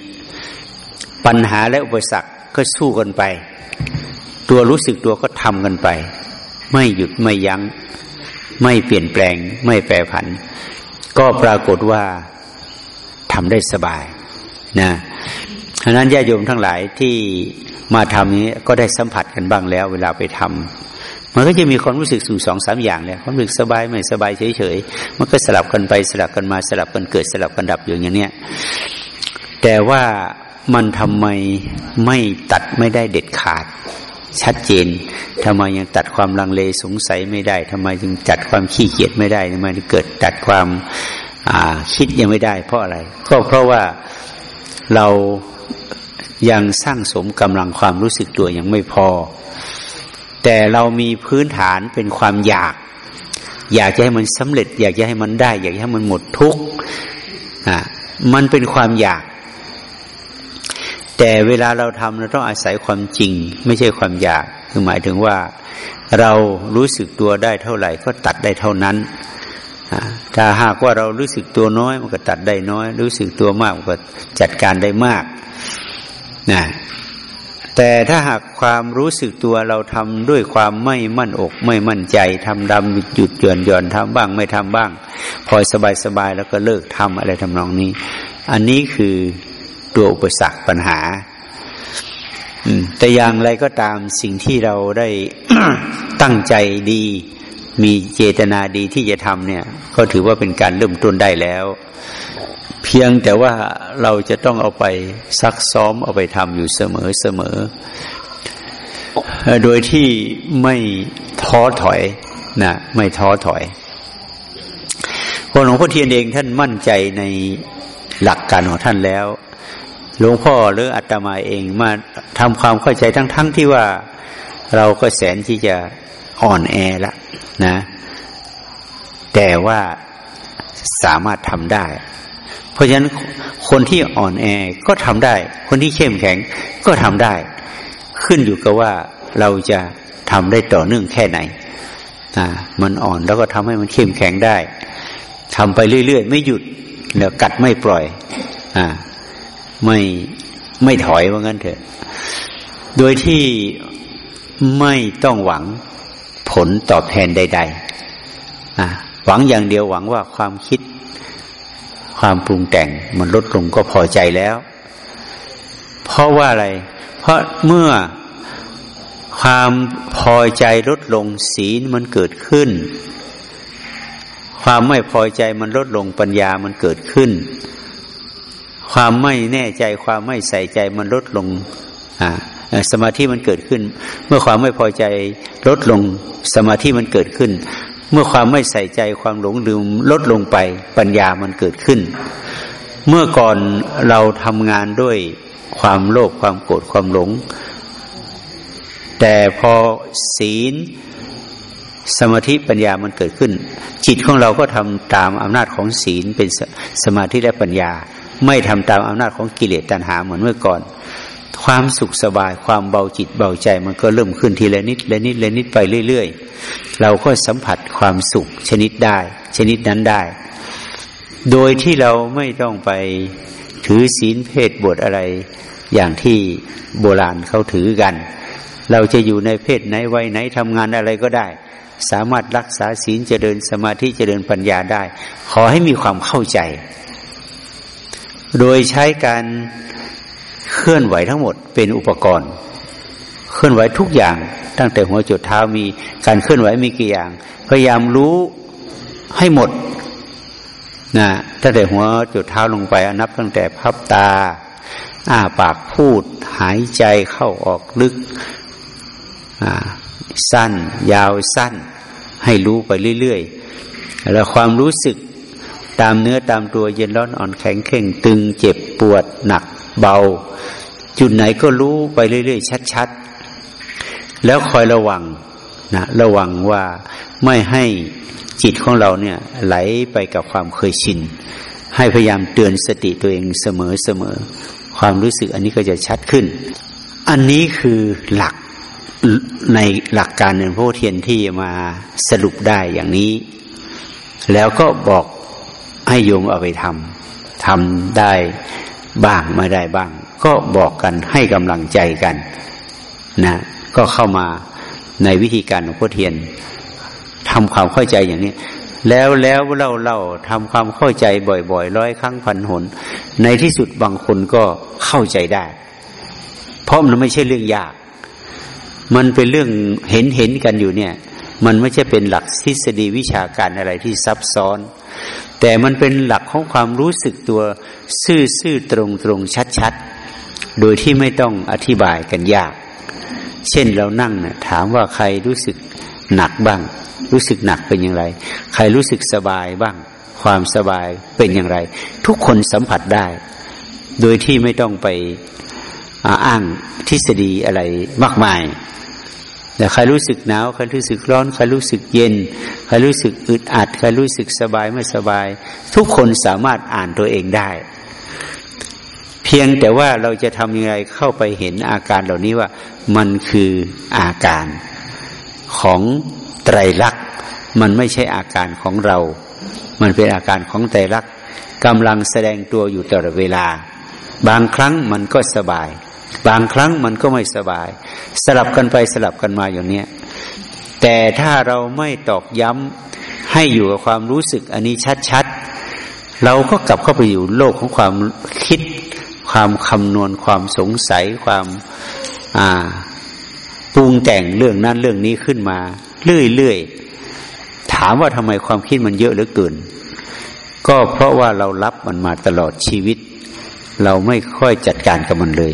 ปัญหาและอุปสรรคก็สู้กันไป ตัวรู้สึกตัวก็ทำกันไป ไม่หยุดไม่ยัง้ง ไม่เปลี่ยนแปลง ไม่แปรผัน ก็ปรากฏว่าทำได้สบายนะฉะนั้นญาติโยมทั้งหลายที่มาทำนี้ก็ได้สัมผัสกันบ้างแล้ว เวลาไปทำ มันก็จะมีความรู้สึกสู่สองสามอย่างเลยความรู้สึกสบายไม่สบายเฉยๆมันก็สลับกันไปสลับกันมาสลับกันเกิดสลับกันดับอย่างเนี้ยแต่ว่ามันทำไมไม่ตัดไม่ได้เด็ดขาด ชัดเจนทำไมยังตัดความลังเลสงสัยไม่ได้ทำไมจึงจัดความขี้เกียจไม่ได้ทำไมเกิดตัดความคิดยังไม่ได้ เพราะอะไร ก็เพราะว่าเรายังสร้างสมกำลังความรู้สึกตัวยังไม่พอ แต่เรามีพื้นฐานเป็นความอยาก อยากจะให้มันสำเร็จ อยากจะให้มันได้ อยากจะให้มันหมดทุกข์อ่ามันเป็นความอยาก แต่เวลาเราทำเราต้องอาศัยความจริง ไม่ใช่ความอยากคือหมายถึงว่าเรารู้สึกตัวได้เท่าไหร่ ก็ตัดได้เท่านั้นถ้าหากว่าเรารู้สึกตัวน้อยมันก็ตัดได้น้อย รู้สึกตัวมากมันก็จัดการได้มากนะ แต่ถ้าหากความรู้สึกตัวเราทำด้วยความไม่มั่นอก ไม่มั่นใจทำดำหยุดหย่อนหย่อนทำบ้างไม่ทำบ้าง พอสบายสบายแล้วก็เลิกทำอะไรทำนองนี้ อันนี้คือตัวอุปสรรคปัญหาแต่อย่างไรก็ตามสิ่งที่เราได้ตั้งใจดี มีเจตนาดีที่จะทำเนี่ย ก็ถือว่าเป็นการเริ่มต้นได้แล้ว เพียงแต่ว่าเราจะต้องเอาไปซักซ้อมเอาไปทำอยู่เสมอเสมอ โดยที่ไม่ท้อถอยนะไม่ท้อถอยพอหลวงพ่อเทียนเองท่านมั่นใจในหลักการของท่านแล้ว หลวงพ่อหรืออาตมาเองมาทำความเข้าใจทั้งๆทที่ว่าเราก็แสนที่จะอ่อนแอละนะ แต่ว่าสามารถทำได้ เพราะฉะนั้นคนที่อ่อนแอก็ทำได้ คนที่เข้มแข็งก็ทำได้ ขึ้นอยู่กับว่าเราจะทำได้ต่อเนื่องแค่ไหนนะมันอ่อนแล้วก็ทำให้มันเข้มแข็งได้ทำไปเรื่อยๆ ไม่หยุดแล้วกัดไม่ปล่อย อ่า ไม่ไม่ถอยว่างั้นเถอะ โดยที่ไม่ต้องหวังผลตอบแทนใด ๆ หวังอย่างเดียวหวังว่าความคิด ความปรุงแต่งมันลดลงก็พอใจแล้ว เพราะว่าอะไร เพราะเมื่อความพอใจลดลงศีลมันเกิดขึ้น ความไม่พอใจมันลดลงปัญญามันเกิดขึ้น ความไม่แน่ใจความไม่ใส่ใจมันลดลงอ่าสมาธิมันเกิดขึ้น เมื่อความไม่พอใจลดลงสมาธิมันเกิดขึ้น เมื่อความไม่ใส่ใจความหลงลืมลดลงไปปัญญามันเกิดขึ้น เมื่อก่อนเราทำงานด้วยความโลภความโกรธความหลง แต่พอศีลสมาธิปัญญามันเกิดขึ้น จิตของเราก็ทำตามอำนาจของศีลเป็นสมาธิและปัญญา ไม่ทำตามอำนาจของกิเลสตัณหาเหมือนเมื่อก่อน ความสุขสบายความเบาจิตเบาใจ มันก็เริ่มขึ้นทีละนิดละนิดละนิดไปเรื่อยๆ เราก็สัมผัสความสุขชนิดได้ ชนิดนั้นได้ โดยที่เราไม่ต้องไปถือศีลเพศบทอะไร อย่างที่โบราณเขาถือกัน เราจะอยู่ในเพศไหนไว้ไหนทำงานอะไรก็ได้ สามารถรักษาศีลเจริญสมาธิเจริญปัญญาได้ ขอให้มีความเข้าใจ โดยใช้การ เคลื่อนไหวทั้งหมดเป็นอุปกรณ์ เคลื่อนไหวทุกอย่าง ตั้งแต่หัวจุดเท้ามีการเคลื่อนไหวมีกี่อย่าง พยายามรู้ให้หมดนะตั้งแต่หัวจุดเท้าลงไปนับตั้งแต่พับตา อ้าปากพูด หายใจเข้าออกลึกสั้น ยาวสั้น ให้รู้ไปเรื่อยๆ แล้วความรู้สึกตามเนื้อตามตัวเย็นร้อนอ่อนแข็งเข่งตึงเจ็บปวดหนัก เบา จุดไหนก็รู้ไปเรื่อยๆชัดๆ แล้วคอยระวังนะระวังว่าไม่ให้จิตของเราเนี่ยไหลไปกับความเคยชิน ให้พยายามเตือนสติตัวเองเสมอเสมอความรู้สึกอันนี้ก็จะชัดขึ้น อันนี้คือหลักในหลักการเนินพระเทียนที่มาสรุปได้อย่างนี้ แล้วก็บอกให้โยมเอาไปทำทำได้ บ้างไม่ได้บ้าง ก็บอกกันให้กำลังใจกันนะก็เข้ามาในวิธีการของพ่อเทียนทำความเข้าใจอย่างนี้แล้วแล้วเล่าเล่าทำความเข้าใจบ่อยๆร้อยครั้งพันหน ในที่สุดบางคนก็เข้าใจได้ เพราะมันไม่ใช่เรื่องยาก มันเป็นเรื่องเห็นเห็นกันอยู่เนี่ย มันไม่ใช่เป็นหลักทฤษฎีวิชาการอะไรที่ซับซ้อน แต่มันเป็นหลักของความรู้สึกตัวซื่อซื่อตรงตรงชัดชัดโดยที่ไม่ต้องอธิบายกันยาก เช่นเรานั่งนะถามว่าใครรู้สึกหนักบ้าง รู้สึกหนักเป็นอย่างไร ใครรู้สึกสบายบ้าง ความสบายเป็นอย่างไร ทุกคนสัมผัสได้ โดยที่ไม่ต้องไปอ้างทฤษฎีอะไรมากมาย แต่ใครรู้สึกหนาวใครรู้สึกร้อนใครรู้สึกเย็นใครรู้สึกอึดอัดใครรู้สึกสบายไม่สบาย ทุกคนสามารถอ่านตัวเองได้ เพียงแต่ว่าเราจะทำยังไงเข้าไปเห็นอาการเหล่านี้ว่ามันคืออาการของไตรลักษณ์มันไม่ใช่อาการของเรา มันเป็นอาการของไตรลักษณ์กำลังแสดงตัวอยู่ตลอดเวลา บางครั้งมันก็สบาย บางครั้งมันก็ไม่สบาย สลับกันไปสลับกันมาอย่างเนี้ยแต่ถ้าเราไม่ตอกย้ำให้อยู่กับความรู้สึกอันนี้ชัดๆ เราก็กลับเข้าไปอยู่โลกของความคิด ความคำนวณ ความสงสัย ความอ่าปรุงแต่งเรื่องนั้นเรื่องนี้ขึ้นมา เรื่อยๆ ถามว่าทำไมความคิดมันเยอะเหลือเกิน ก็เพราะว่าเรารับมันมาตลอดชีวิต เราไม่ค่อยจัดการกับมันเลย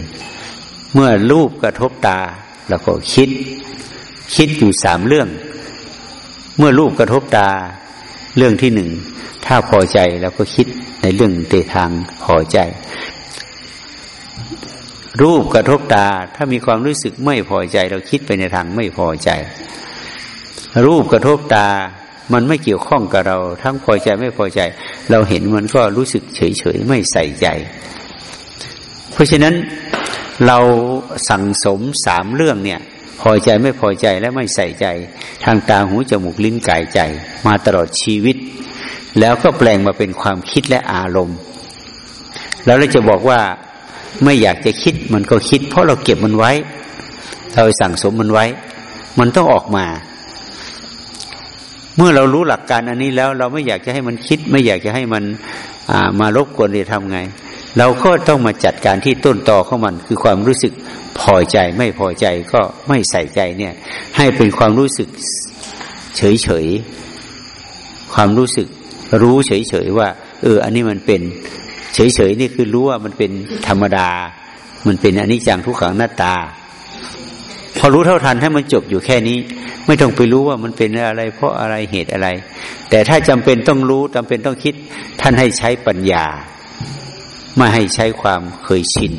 เมื่อรูปกระทบตาเราก็คิด คิดอยู่สามเรื่อง เมื่อรูปกระทบตาเรื่องที่หนึ่งถ้าพอใจเราก็คิดในเรื่องเตทางพอใจ รูปกระทบตาถ้ามีความรู้สึกไม่พอใจ เราคิดไปในทางไม่พอใจ รูปกระทบตามันไม่เกี่ยวข้องกับเรา ทั้งพอใจไม่พอใจ เราเห็นมันก็รู้สึกเฉยเฉยไม่ใส่ใจ เพราะฉะนั้น เราสั่งสมสามเรื่องเนี่ย พอใจไม่พอใจและไม่ใส่ใจ ทางตาหูจมูกลิ้นกายใจ มาตลอดชีวิต แล้วก็แปลงมาเป็นความคิดและอารมณ์ แล้วเราจะบอกว่าไม่อยากจะคิดมันก็คิด เพราะเราเก็บมันไว้ เราสั่งสมมันไว้ มันต้องออกมา เมื่อเรารู้หลักการอันนี้แล้ว เราไม่อยากจะให้มันคิด ไม่อยากจะให้มันมารบกวนจะทำไง เราก็ต้องมาจัดการที่ต้นตอของมัน คือความรู้สึกพอใจไม่พอใจก็ไม่ใส่ใจเนี่ย ให้เป็นความรู้สึกเฉยเฉยความรู้สึกรู้เฉยเฉยว่า เออ อันนี้มันเป็น เฉยเฉยนี่คือรู้ว่ามันเป็นธรรมดา มันเป็นอนิจจังทุกขังหน้าตา พอรู้เท่าทันให้มันจบอยู่แค่นี้ ไม่ต้องไปรู้ว่ามันเป็นอะไร เพราะอะไรเหตุอะไร แต่ถ้าจำเป็นต้องรู้จำเป็นต้องคิด ท่านให้ใช้ปัญญา ไม่ให้ใช้ความเคยชิน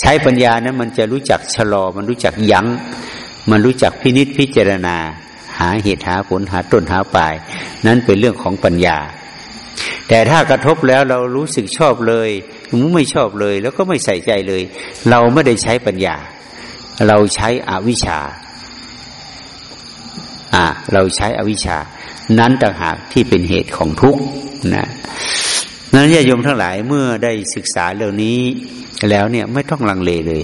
ใช้ปัญญานั้นมันจะรู้จักชะลอ มันรู้จักยัง้ง มันรู้จักพินิษพิจารณา หาเหตุหาผลหาต้นหาปลาย นั้นเป็นเรื่องของปัญญา แต่ถ้ากระทบแล้วเรารู้สึกชอบเลยหรือไม่ชอบเลย แล้วก็ไม่ใส่ใจเลย เราไม่ได้ใช้ปัญญา เราใช้อวิชชาอ่าเราใช้อวิชชา นั้นต่างหากที่เป็นเหตุของทุกข์นะ นั้นญาโยมทั้งหลายเมื่อได้ศึกษาเรื่องนี้แล้วเนี่ยไม่ต้องลังเลเลย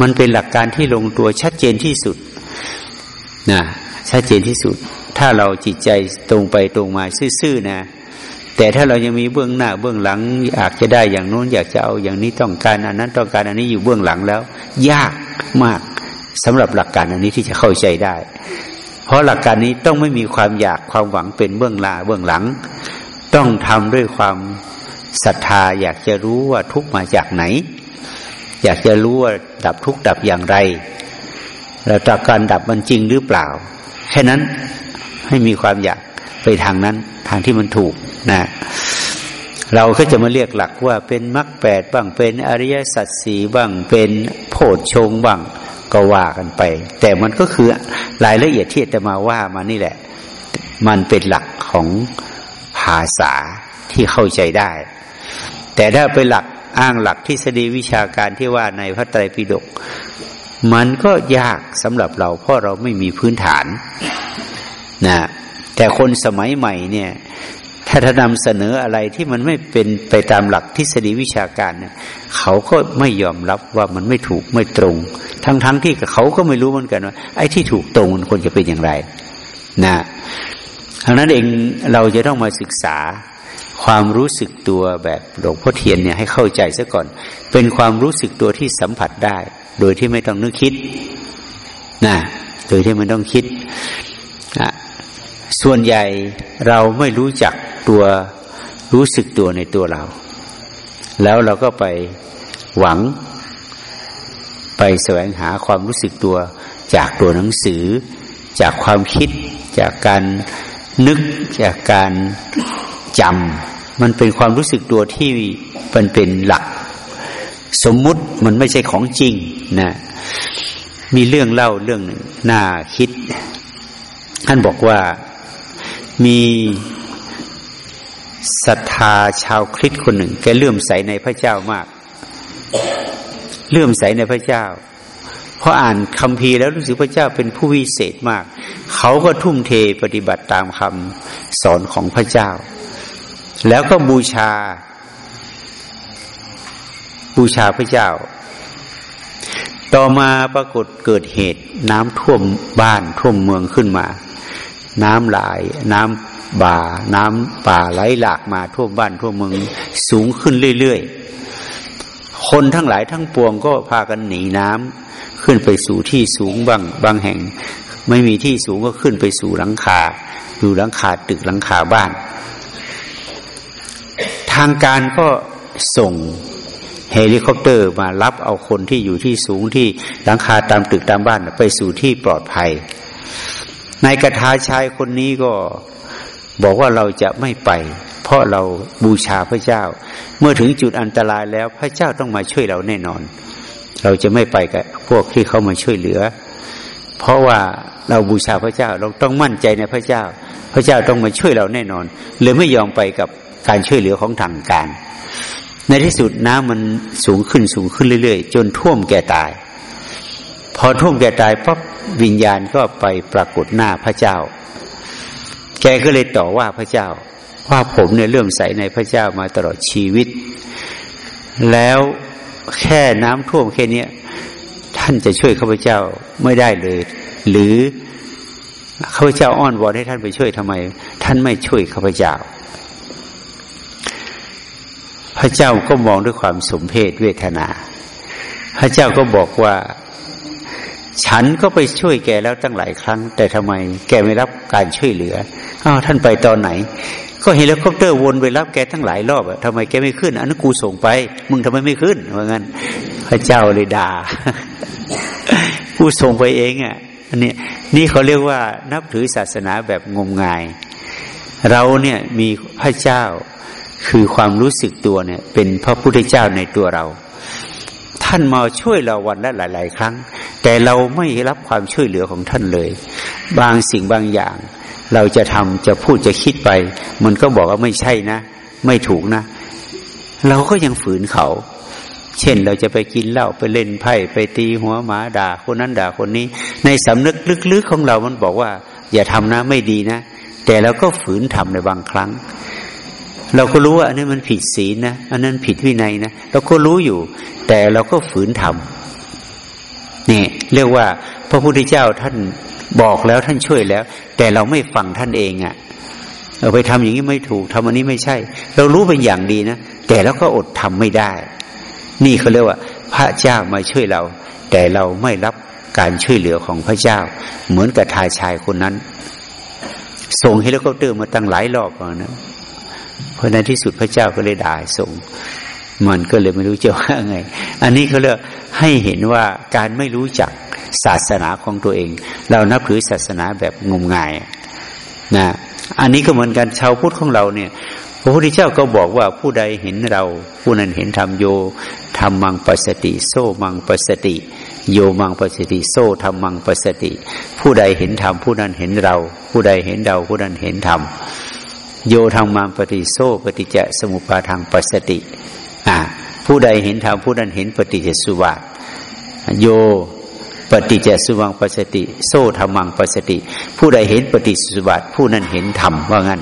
มันเป็นหลักการที่ลงตัวชัดเจนที่สุดนะชัดเจนที่สุด ถ้าเราจิตใจตรงไปตรงมาซื่อๆนะแต่ถ้าเรายังมีเบื้องหน้าเบื้องหลังอยากจะได้อย่างโน้นอยากจะเอาอย่างนี้ต้องการอันนั้นต้องการอันนี้อยู่เบื้องหลังแล้ว ยากมากสำหรับหลักการอันนี้ที่จะเข้าใจได้ เพราะหลักการนี้ต้องไม่มีความอยากความหวังเป็นเบื้องหน้าเบื้องหลัง ต้องทำด้วยความศรัทธา อยากจะรู้ว่าทุกมาจากไหน อยากจะรู้ว่าดับทุกดับอย่างไรแล้วจากการดับมันจริงหรือเปล่า แค่นั้นให้มีความอยากไปทางนั้นทางที่มันถูกนะเราก็จะมาเรียกหลักว่าเป็นมรรคแปดบ้างเป็นอริยสัจสีบ้างเป็นโพชฌงบ้างก็ว่ากันไป แต่มันก็คือรายละเอียดที่จะมาว่ามานี่แหละ มันเป็นหลักของาษาที่เข้าใจได้ แต่ถ้าไปหลักอ้างหลักทฤษฎีวิชาการที่ว่าในพระไตรปิฎกมันก็ยากสำหรับเราเพราะเราไม่มีพื้นฐานนะแต่คนสมัยใหม่เนี่ยถ้าถานำเสนออะไรที่มันไม่เป็นไปตามหลักทฤษฎีวิชาการเนี่ยเขาก็ไม่ยอมรับว่ามันไม่ถูกไม่ตรง ทั้งๆทที่เขาก็ไม่รู้เหมือนกันว่าไอ้ที่ถูกตรงมันควรจะเป็นอย่างไร นะ ดังนั้นเองเราจะต้องมาศึกษาความรู้สึกตัวแบบหลวงพ่อเทียนเนี่ยให้เข้าใจซะก่อน เป็นความรู้สึกตัวที่สัมผัสได้ โดยที่ไม่ต้องนึกคิดนะโดยที่ไม่ต้องคิดนะส่วนใหญ่เราไม่รู้จักตัวรู้สึกตัวในตัวเรา แล้วเราก็ไปหวัง ไปแสวงหาความรู้สึกตัวจากตัวหนังสือ จากความคิดจากการ นึกจากการจำมันเป็นความรู้สึกตัวที่มันเป็นหลัก สมมุติมันไม่ใช่ของจริงนะมีเรื่องเล่าเรื่องหนึ่งน่าคิด ท่านบอกว่ามีศรัทธาชาวคริสต์คนหนึ่ง แกเลื่อมใสในพระเจ้ามาก เลื่อมใสในพระเจ้า พออ่านคำพีแล้วรู้สึกพระเจ้าเป็นผู้วิเศษมาก เขาก็ทุ่มเทปฏิบัติตามคำสอนของพระเจ้า แล้วก็บูชา บูชาพระเจ้า ต่อมาปรากฏเกิดเหตุน้ำท่วมบ้านท่วมเมืองขึ้นมา น้ำหลาย น้ำบ่า น้ำป่าไหลหลากมาท่วมบ้านท่วมเมืองสูงขึ้นเรื่อยๆคนทั้งหลายทั้งปวงก็พากันหนีน้ำ ขึ้นไปสู่ที่สูงบางบางแห่ง ไม่มีที่สูงก็ขึ้นไปสู่หลังคาอยู่หลังคาตึกหลังคาบ้าน ทางการก็ส่งเฮลิคอปเตอร์มารับเอาคนที่อยู่ที่สูงที่หลังคาตามตึกตามบ้านไปสู่ที่ปลอดภัยนายกระทาชายคนนี้ก็บอกว่าเราจะไม่ไป เพราะเราบูชาพระเจ้า เมื่อถึงจุดอันตรายแล้วพระเจ้าต้องมาช่วยเราแน่นอน เราจะไม่ไปกับพวกที่เขามาช่วยเหลือ เพราะว่าเราบูชาพระเจ้าเราต้องมั่นใจในพระเจ้า พระเจ้าต้องมาช่วยเราแน่นอนเลยไม่ยอมไปกับการช่วยเหลือของทางการ ในที่สุดน้ำมันสูงขึ้นสูงขึ้นเรื่อยๆ จนท่วมแก่ตาย พอท่วมแก่ตายปั๊บวิญญาณก็ไปปรากฏหน้าพระเจ้า แกก็เลยต่อว่าพระเจ้า ว่าผมเนี่ยเลื่อมใสในพระเจ้ามาตลอดชีวิต แล้ว แค่น้ำท่วมแค่นี้ท่านจะช่วยข้าพเจ้าไม่ได้เลย หรือข้าพเจ้าอ้อนวอนให้ท่านไปช่วยทำไม ท่านไม่ช่วยข้าพเจ้า พระเจ้าก็มองด้วยความสมเพศเวทนา พระเจ้าก็บอกว่า ฉันก็ไปช่วยแกแล้วตั้งหลายครั้ง แต่ทำไม แกไม่รับการช่วยเหลืออ้าวท่านไปตอนไหน ก็เฮลิคอปเตอร์วนไปรับแกทั้งหลายรอบอะทำไมแกไม่ขึ้น อันนั้นกูส่งไป มึงทำไมไม่ขึ้นว่างั้น พระเจ้าเลยด่ากูส่งไปเองอะอันนี้นี่เขาเรียกว่านับถือศาสนาแบบงมงาย เราเนี่ยมีพระเจ้าคือความรู้สึกตัวเนี่ย เป็นพระพุทธเจ้าในตัวเรา ท่านมาช่วยเราวันละหลาย ๆ ครั้ง แต่เราไม่รับความช่วยเหลือของท่านเลย บางสิ่งบางอย่าง เราจะทำจะพูดจะคิดไป มันก็บอกว่าไม่ใช่นะ ไม่ถูกนะ เราก็ยังฝืนเขา เช่นเราจะไปกินเหล้าไปเล่นไพ่ไปตีหัวหมาด่าคนนั้นด่าคนนี้ ในสำนึกลึกๆของเรามันบอกว่า อย่าทำนะไม่ดีนะ แต่เราก็ฝืนทำในบางครั้ง เราก็รู้ว่าอันนี้มันผิดศีลนะอันนั้นผิดวินัยนะเราก็รู้อยู่ แต่เราก็ฝืนทำนี่เรียกว่าพระพุทธเจ้าท่าน บอกแล้วท่านช่วยแล้ว แต่เราไม่ฟังท่านเองอะ่ะเอาไปทำอย่างนี้ไม่ถูกทำอันนี้ไม่ใช่ เรารู้เป็นอย่างดีนะแต่เราก็อดทำไม่ได้ นี่เขาเรียกว่า พระเจ้ามาช่วยเรา แต่เราไม่รับการช่วยเหลือของพระเจ้า เหมือนกับทายชายคนนั้น ส่งเฮลิคอปเตอร์มาตั้งหลายรอบนะเพราะในที่สุดพระเจ้าก็เลยด่าส่งมันก็เลยไม่รู้จะว่าไง อันนี้เขาเรียกให้เห็นว่าการไม่รู้จัก ศาสนาของตัวเอง เรานับถือศาสนาแบบงมงายนะอันนี้ก็เหมือนกันชาวพุทธของเราเนี่ย พระพุทธเจ้าก็บอกว่าผู้ใดเห็นเรา ผู้นั้นเห็นธรรมโยธรรมังปัสติ โซมังปัสติ โยมังปัสติ โซธรรมังปัสติ ผู้ใดเห็นธรรมผู้นั้นเห็นเรา ผู้ใดเห็นเราผู้นั้นเห็นธรรมโยธรรมามปฏิโซปฏิจจสมุปาทางปัสติอ่าผู้ใดเห็นธรรมผู้นั้นเห็นปฏิจจสุบัติโย ปฏิจจสุวังปัสติ โซธรรมังปัสติ ผู้ใดเห็นปฏิสุบัติผู้นั้นเห็นธรรมว่างั้น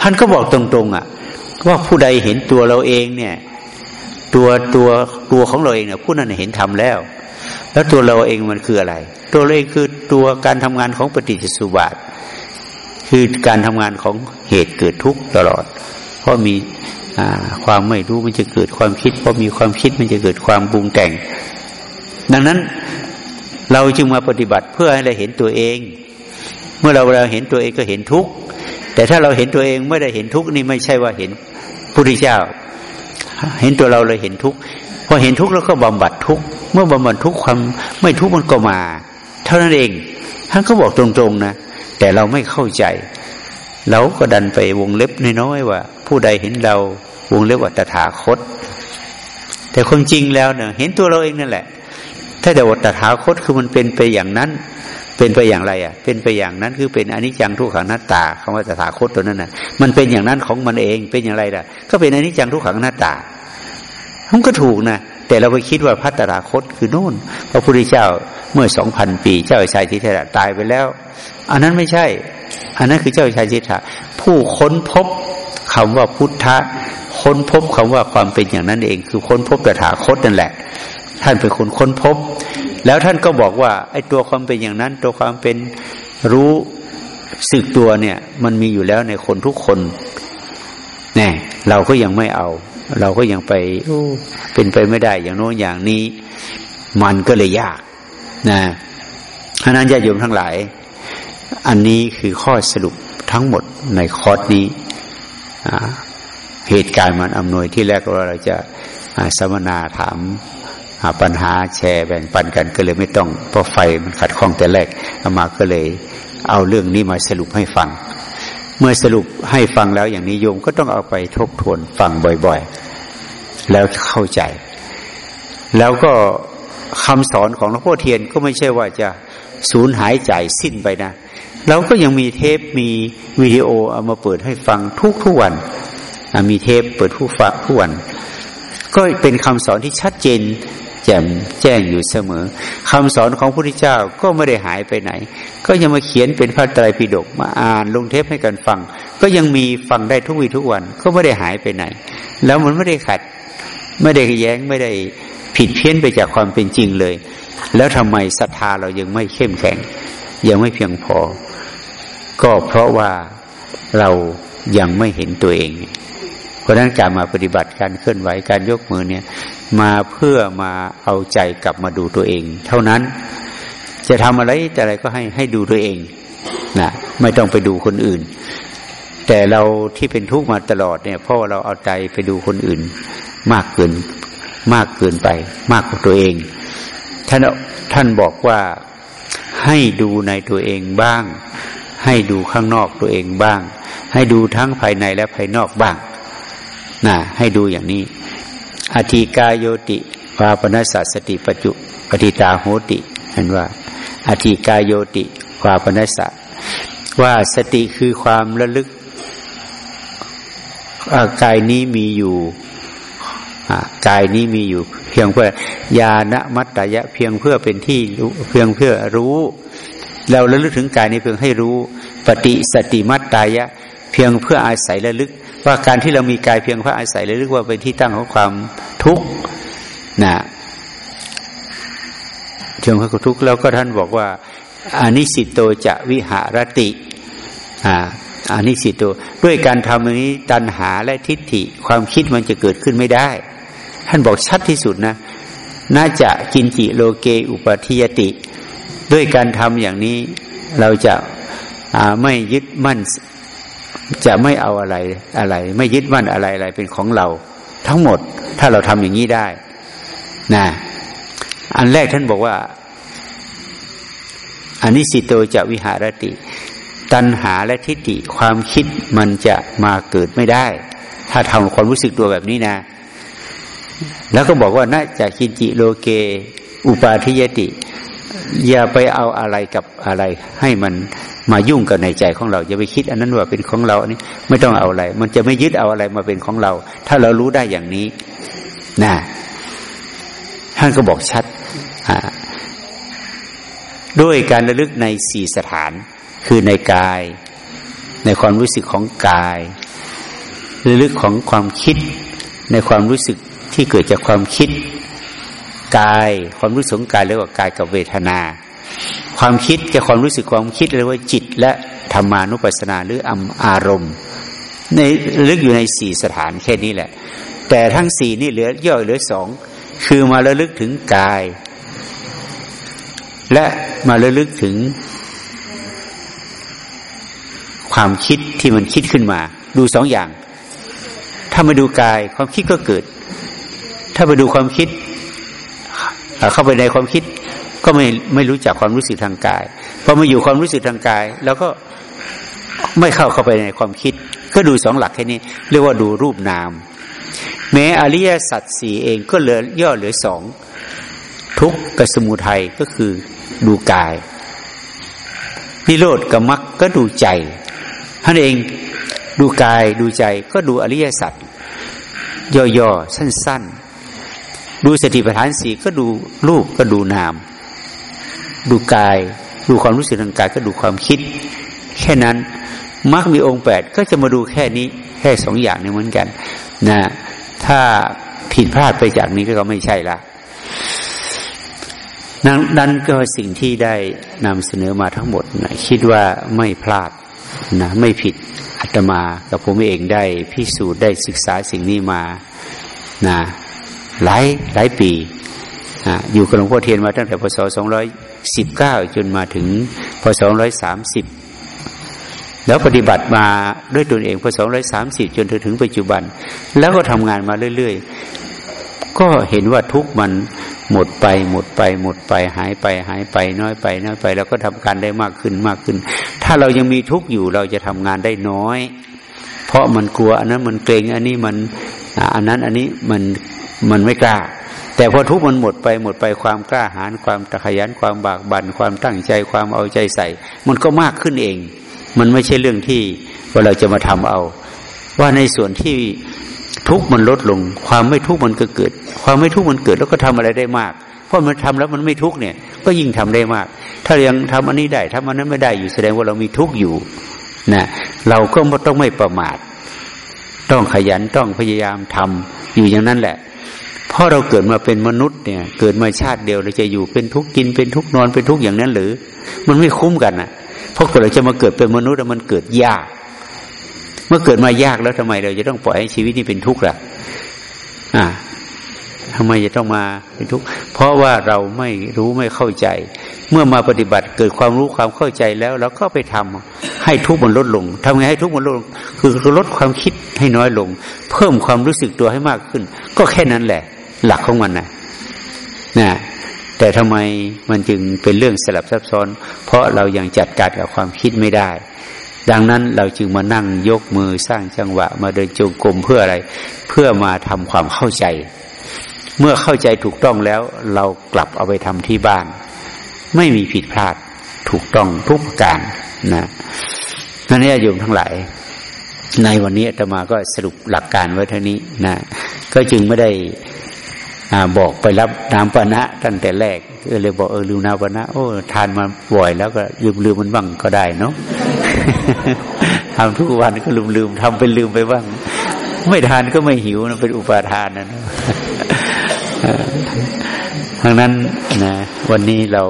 ท่านก็บอกตรงๆอะ ว่าผู้ใดเห็นตัวเราเองเนี่ย ตัวตัวตัวของเราเองเนี่ยผู้นั้นเห็นธรรมแล้ว แล้วตัวเราเองมันคืออะไร ตัวเราเองคือตัวการทำงานของปฏิจจสุบัติคือการทำงานของเหตุเกิดทุกข์ตลอด เพราะมีความไม่รู้มันจะเกิดความคิด เพราะมีความคิดมันจะเกิดความบุงแต่ง ดังนั้น เราจึงมาปฏิบัติเพื่อให้เราเห็นตัวเอง เมื่อเราเราเห็นตัวเองก็เห็นทุกข์แต่ถ้าเราเห็นตัวเองไม่ได้เห็นทุกข์นี่ไม่ใช่ว่าเห็นพุทธเจ้า เห็นตัวเราเลยเห็นทุกข์พอเห็นทุกข์แล้วก็บำบัดทุกข์เมื่อบำบัดทุกข์ความไม่ทุกข์มันก็มา เท่านั้นเองท่านก็บอกตรงๆนะแต่เราไม่เข้าใจเราก็ดันไปวงเล็บน้อยๆว่า ผู้ใดเห็นเราวงเล็บว่าตถาคต แต่ความจริงแล้วเนี่ยเห็นตัวเราเองนั่นแหละ ถ้าแต่วตถาคตคือมันเป็นไปอย่างนั้น เป็นไปอย่างไรอะ เป็นไปอย่างนั้นคือเป็นอนิจจังทุกขังหน้าตาคำว่าตถาคตตัวนั้นน่ะ มันเป็นอย่างนั้นของมันเองเป็นอย่างไรล่ะ ก็เป็นอนิจจังทุกขังหน้าตามันก็ถูกนะแต่เราไปคิดว่าพระตถาคตคือโน่นพระพุทธเจ้าเมื่อสองพันปี เจ้าชายทิฏฐะตายไปแล้ว อันนั้นไม่ใช่ อันนั้นคือเจ้าชายจิตตะผู้ค้นพบคำว่าพุทธะค้นพบคำว่าความเป็นอย่างนั้นเอง คือค้นพบตถาคตนั่นแหละ ท่านเป็นคนค้นพบ แล้วท่านก็บอกว่าไอ้ตัวความเป็นอย่างนั้น ตัวความเป็นรู้สึกตัวเนี่ย มันมีอยู่แล้วในคนทุกคนแน่เราก็ยังไม่เอา เราก็ยังไปเป็นไปไม่ได้อย่างโน้นอย่างนี้ มันก็เลยยากนะเพราะนั้นญาติโยมทั้งหลาย อันนี้คือข้อสรุปทั้งหมดในคอร์สนี้เหตุการณ์มันอำนวยที่แรกเราจะสัมมนาถาม ปัญหาแชร์แบ่งปันกันก็เลยไม่ต้องเพราะไฟมันขัดข้องแต่แรกอามาก็เลยเอาเรื่องนี้มาสรุปให้ฟัง เมื่อสรุปให้ฟังแล้วอย่างนี้โยมก็ต้องเอาไปทบทวนฟังบ่อยๆ แล้วเข้าใจ แล้วก็คำสอนของหลวงพ่อเทียนก็ไม่ใช่ว่าจะสูญหายใจสิ้นไปนะเราก็ยังมีเทปมีวิดีโอเอามาเปิดให้ฟังทุกทุกวันมีเทปเปิดผู้ฟังทุกวัน ก็เป็นคำสอนที่ชัดเจน แจ่มแจ้งอยู่เสมอคำสอนของพระพุทธเจ้าก็ไม่ได้หายไปไหน ก็ยังมาเขียนเป็นพระไตรปิฎกมาอ่านลงเทปให้กันฟัง ก็ยังมีฟังได้ทุกวีทุกวัน ก็ไม่ได้หายไปไหน แล้วมันไม่ได้ขัด ไม่ได้แย้งไม่ได้ผิดเพี้ยนไปจากความเป็นจริงเลย แล้วทำไมศรัทธาเรายังไม่เข้มแข็ง ยังไม่เพียงพอ ก็เพราะว่าเรายังไม่เห็นตัวเอง ราะนั้นการมาปฏิบัติการเคลื่อนไหวการยกมือเนี่ย มาเพื่อมาเอาใจกลับมาดูตัวเอง เท่านั้น จะทำอะไรแต่อะไรก็ให้ให้ดูตัวเองนะไม่ต้องไปดูคนอื่น แต่เราที่เป็นทุกข์มาตลอดเนี่ย เพราะเราเอาใจไปดูคนอื่น มากเกินมากเกินไป มากกว่าตัวเอง ท่านท่านบอกว่าให้ดูในตัวเองบ้าง ให้ดูข้างนอกตัวเองบ้าง ให้ดูทั้งภายในและภายนอกบ้าง นะให้ดูอย่างนี้ อธิกายโยติวาปนัสสติปัจจุปฏิตาโหติเห็นว่า อธิกายโยติวาปนัสสว่าสติคือความระลึกกายนี้มีอยู่กายนี้มีอยู่ เพียงเพื่อญาณมัตตยะเพียงเพื่อเป็นที่เพียงเพื่อรู้ เราระลึกถึงกายนี้เพียงให้รู้ ปฏิสติมัตตายะ เพียงเพื่ออาศัยระลึก ว่าการที่เรามีกายเพียงเพื่ออาศัยเระลึกว่าเป็นที่ตั้งของความทุกข์นะเชิงพระทุกข์แล้วก็ท่านบอกว่าอานิสิตโตจะวิหารติอ่าอานิสิตโตด้วยการทำนี้ตัณหาและทิฏฐิความคิดมันจะเกิดขึ้นไม่ได้ ท่านบอกชัดที่สุดนะ น่าจะกินจิโลเกอุปทิยติ ด้วยการทำอย่างนี้เราจะไม่ยึดมั่น จะไม่เอาอะไรอะไร ไม่ยึดมั่นอะไรอะไรเป็นของเรา ทั้งหมดถ้าเราทำอย่างนี้ได้นะอันแรกท่านบอกว่าอันนี้สิโตจะวิหารติ ตัณหาและทิฏฐิความคิดมันจะมาเกิดไม่ได้ ถ้าทำความรู้สึกตัวแบบนี้นะ แล้วก็บอกว่าน่าจะคินจิโลเก อุปาทิยติ อย่าไปเอาอะไรกับอะไร ให้มันมายุ่งกับในใจของเรา อย่าไปคิดอันนั้นว่าเป็นของเราอันนี้ไม่ต้องเอาอะไร มันจะไม่ยึดเอาอะไรมาเป็นของเรา ถ้าเรารู้ได้อย่างนี้นะท่านก็บอกชัดด้วยการระลึกในสี่สถาน คือในกาย ในความรู้สึกของกาย ระลึกของความคิด ในความรู้สึกที่เกิดจากความคิด กาย ความรู้สึกของกายเรียกว่ากายกับเวทนา ความคิดกับความรู้สึกความคิดเรียกว่าจิต และธรรมานุปัสสนาหรืออารมณ์ ในลึกอยู่ในสี่สถานแค่นี้แหละ แต่ทั้งสี่นี่เหลือย่อยเหลือสองคือมาระลึกถึงกาย และมาระลึกถึง ความคิดที่มันคิดขึ้นมา ดูสองอย่าง ถ้ามาดูกายความคิดก็เกิด ถ้าไปดูความคิด เข้าไปในความคิดก็ไม่ไม่รู้จักความรู้สึกทางกายพอมาอยู่ความรู้สึกทางกาย แล้วก็ไม่เข้าเข้าไปในความคิด ก็ดูสองหลักแค่นี้ เรียกว่าดูรูปนาม แม้อริยสัจสี่เองก็เหลือย่อเหลือสองทุกข์กับสมุทัยก็คือดูกายนิโรธกับมรรคก็ดูใจท่านเองดูกายดูใจก็ดูอริยสัจย่อๆสั้น ๆ ดูสติปัฏฐานสี่ก็ดูรูปก็ดูนาม ดูกาย ดูความรู้สึกทางกายก็ดูความคิด แค่นั้นมักมีองค์แปดก็จะมาดูแค่นี้ แค่สองอย่างนี้เหมือนกัน นะ ถ้าผิดพลาดไปจากนี้ก็ไม่ใช่ละนั้นนั้นก็สิ่งที่ได้นำเสนอมาทั้งหมดนะคิดว่าไม่พลาดนะไม่ผิดอาตมากับผมเองได้พิสูจน์ได้ศึกษาสิ่งนี้มานะ หลายหลายปีอยู่กับหลวงพ่อเทียนมาตั้งแต่พศ219 จนมาถึงพศ230 แล้วปฏิบัติมาด้วยตนเองพศ230 จนถึงปัจจุบัน แล้วก็ทำงานมาเรื่อยๆ ก็เห็นว่าทุกมันหมดไปหมดไป หมดไปหายไป หายไปน้อยไปน้อยไป แล้วก็ทำการได้มากขึ้นมากขึ้น ถ้าเรายังมีทุกอยู่เราจะทำงานได้น้อย เพราะมันกลัวอันนั้นมันเกรงอันนี้มันอันนั้นอันนี้มัน มันไม่กล้า แต่พอทุกมันหมดไปหมดไปความกล้าหาญความตะขยันความบากบัน่นความตั้งใจความเอาใจใส่ มันก็มากขึ้นเอง มันไม่ใช่เรื่องที่ว่าเราจะมาทำเอา ว่าในส่วนที่ทุกมันลดลง ความไม่ทุกมันก็เกิด ความไม่ทุกมันเกิดแล้วก็ทำอะไรได้มากเพราะมันทำแล้วมันไม่ทุกเนี่ย ก็ยิ่งทำได้มาก ถ้ายังทำอันนี้ได้ทำอันนั้นไม่ได้อยู่แสดงว่าเรามีทุกอยู่นะเราก็ต้องไม่ประมาท ต้องขยันต้องพยายามทำอยู่อย่างนั้นแหละ เพราะเราเกิดมาเป็นมนุษย์เนี่ย เกิดมาชาติเดียวเราจะอยู่เป็นทุกข์กินเป็นทุกข์นอนเป็นทุกข์อย่างนั้นหรือ มันไม่คุ้มกันอะ เพราะเราจะมาเกิดเป็นมนุษย์มันเกิดยาก เมื่อเกิดมายากแล้วทำไมเราจะต้องปล่อยให้ชีวิตนี้เป็นทุกข์ล่ะ อ่าทำไมจะต้องมาเป็นทุกข์เพราะว่าเราไม่รู้ไม่เข้าใจ เมื่อมาปฏิบัติเกิดความรู้ความเข้าใจแล้วเราก็ไปทำให้ทุกข์มันลดลงทำไงให้ทุกข์มันลดลง คือลดความคิดให้น้อยลง เพิ่มความรู้สึกตัวให้มากขึ้น ก็แค่นั้นแหละ หลักของมันนะนะแต่ทำไมมันจึงเป็นเรื่องสลับซับซ้อน เพราะเรายังจัดการกับความคิดไม่ได้ ดังนั้นเราจึงมานั่งยกมือสร้างจังหวะ มาเดินจงกรมเพื่ออะไร เพื่อมาทำความเข้าใจ เมื่อเข้าใจถูกต้องแล้วเรากลับเอาไปทำที่บ้าน ไม่มีผิดพลาดถูกต้องทุกประการนะนั่นนี่โยมทั้งหลาย ในวันนี้อาตมาก็สรุปหลักการไว้เท่านี้นะ ก็จึงไม่ได้ บอกไปรับน้ำปานะตั้งแต่แรกก็เลยบอกเออลืมน้ำปานะโอ้ทานมาบ่อยแล้วก็ลืมลืมมันบ้างก็ได้เนาะทำทุกวันก็ลืมลืมทำเป็นลืมไปบ้าง ไม่ทานก็ไม่หิวนะเป็นอุปาทานนะทั้งนั้นนะวันนี้เรา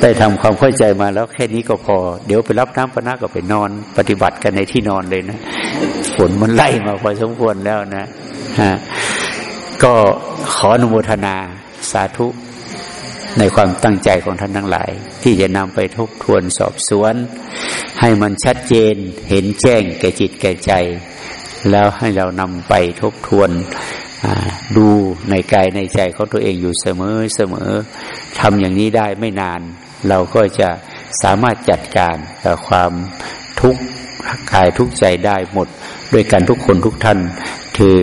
ได้ทำความเข้าใจมาแล้วแค่นี้ก็พอ เดี๋ยวไปรับน้ำปนะก็ไปนอน ปฏิบัติกันในที่นอนเลยนะฝนมันไล่มาพอสมควรแล้วนะฮะ ก็ขออนุโมทนาสาธุในความตั้งใจของท่านทั้งหลาย ที่จะนำไปทบทวนสอบสวน ให้มันชัดเจนเห็นแจ้งแก่จิตแก่ใจ แล้วให้เรานำไปทบทวนดูในกายในใจของตัวเองอยู่เสมอเสมอทำอย่างนี้ได้ไม่นาน เราก็จะสามารถจัดการกับความทุกข์กายทุกใจได้หมด ด้วยกันทุกคนทุกท่านถือ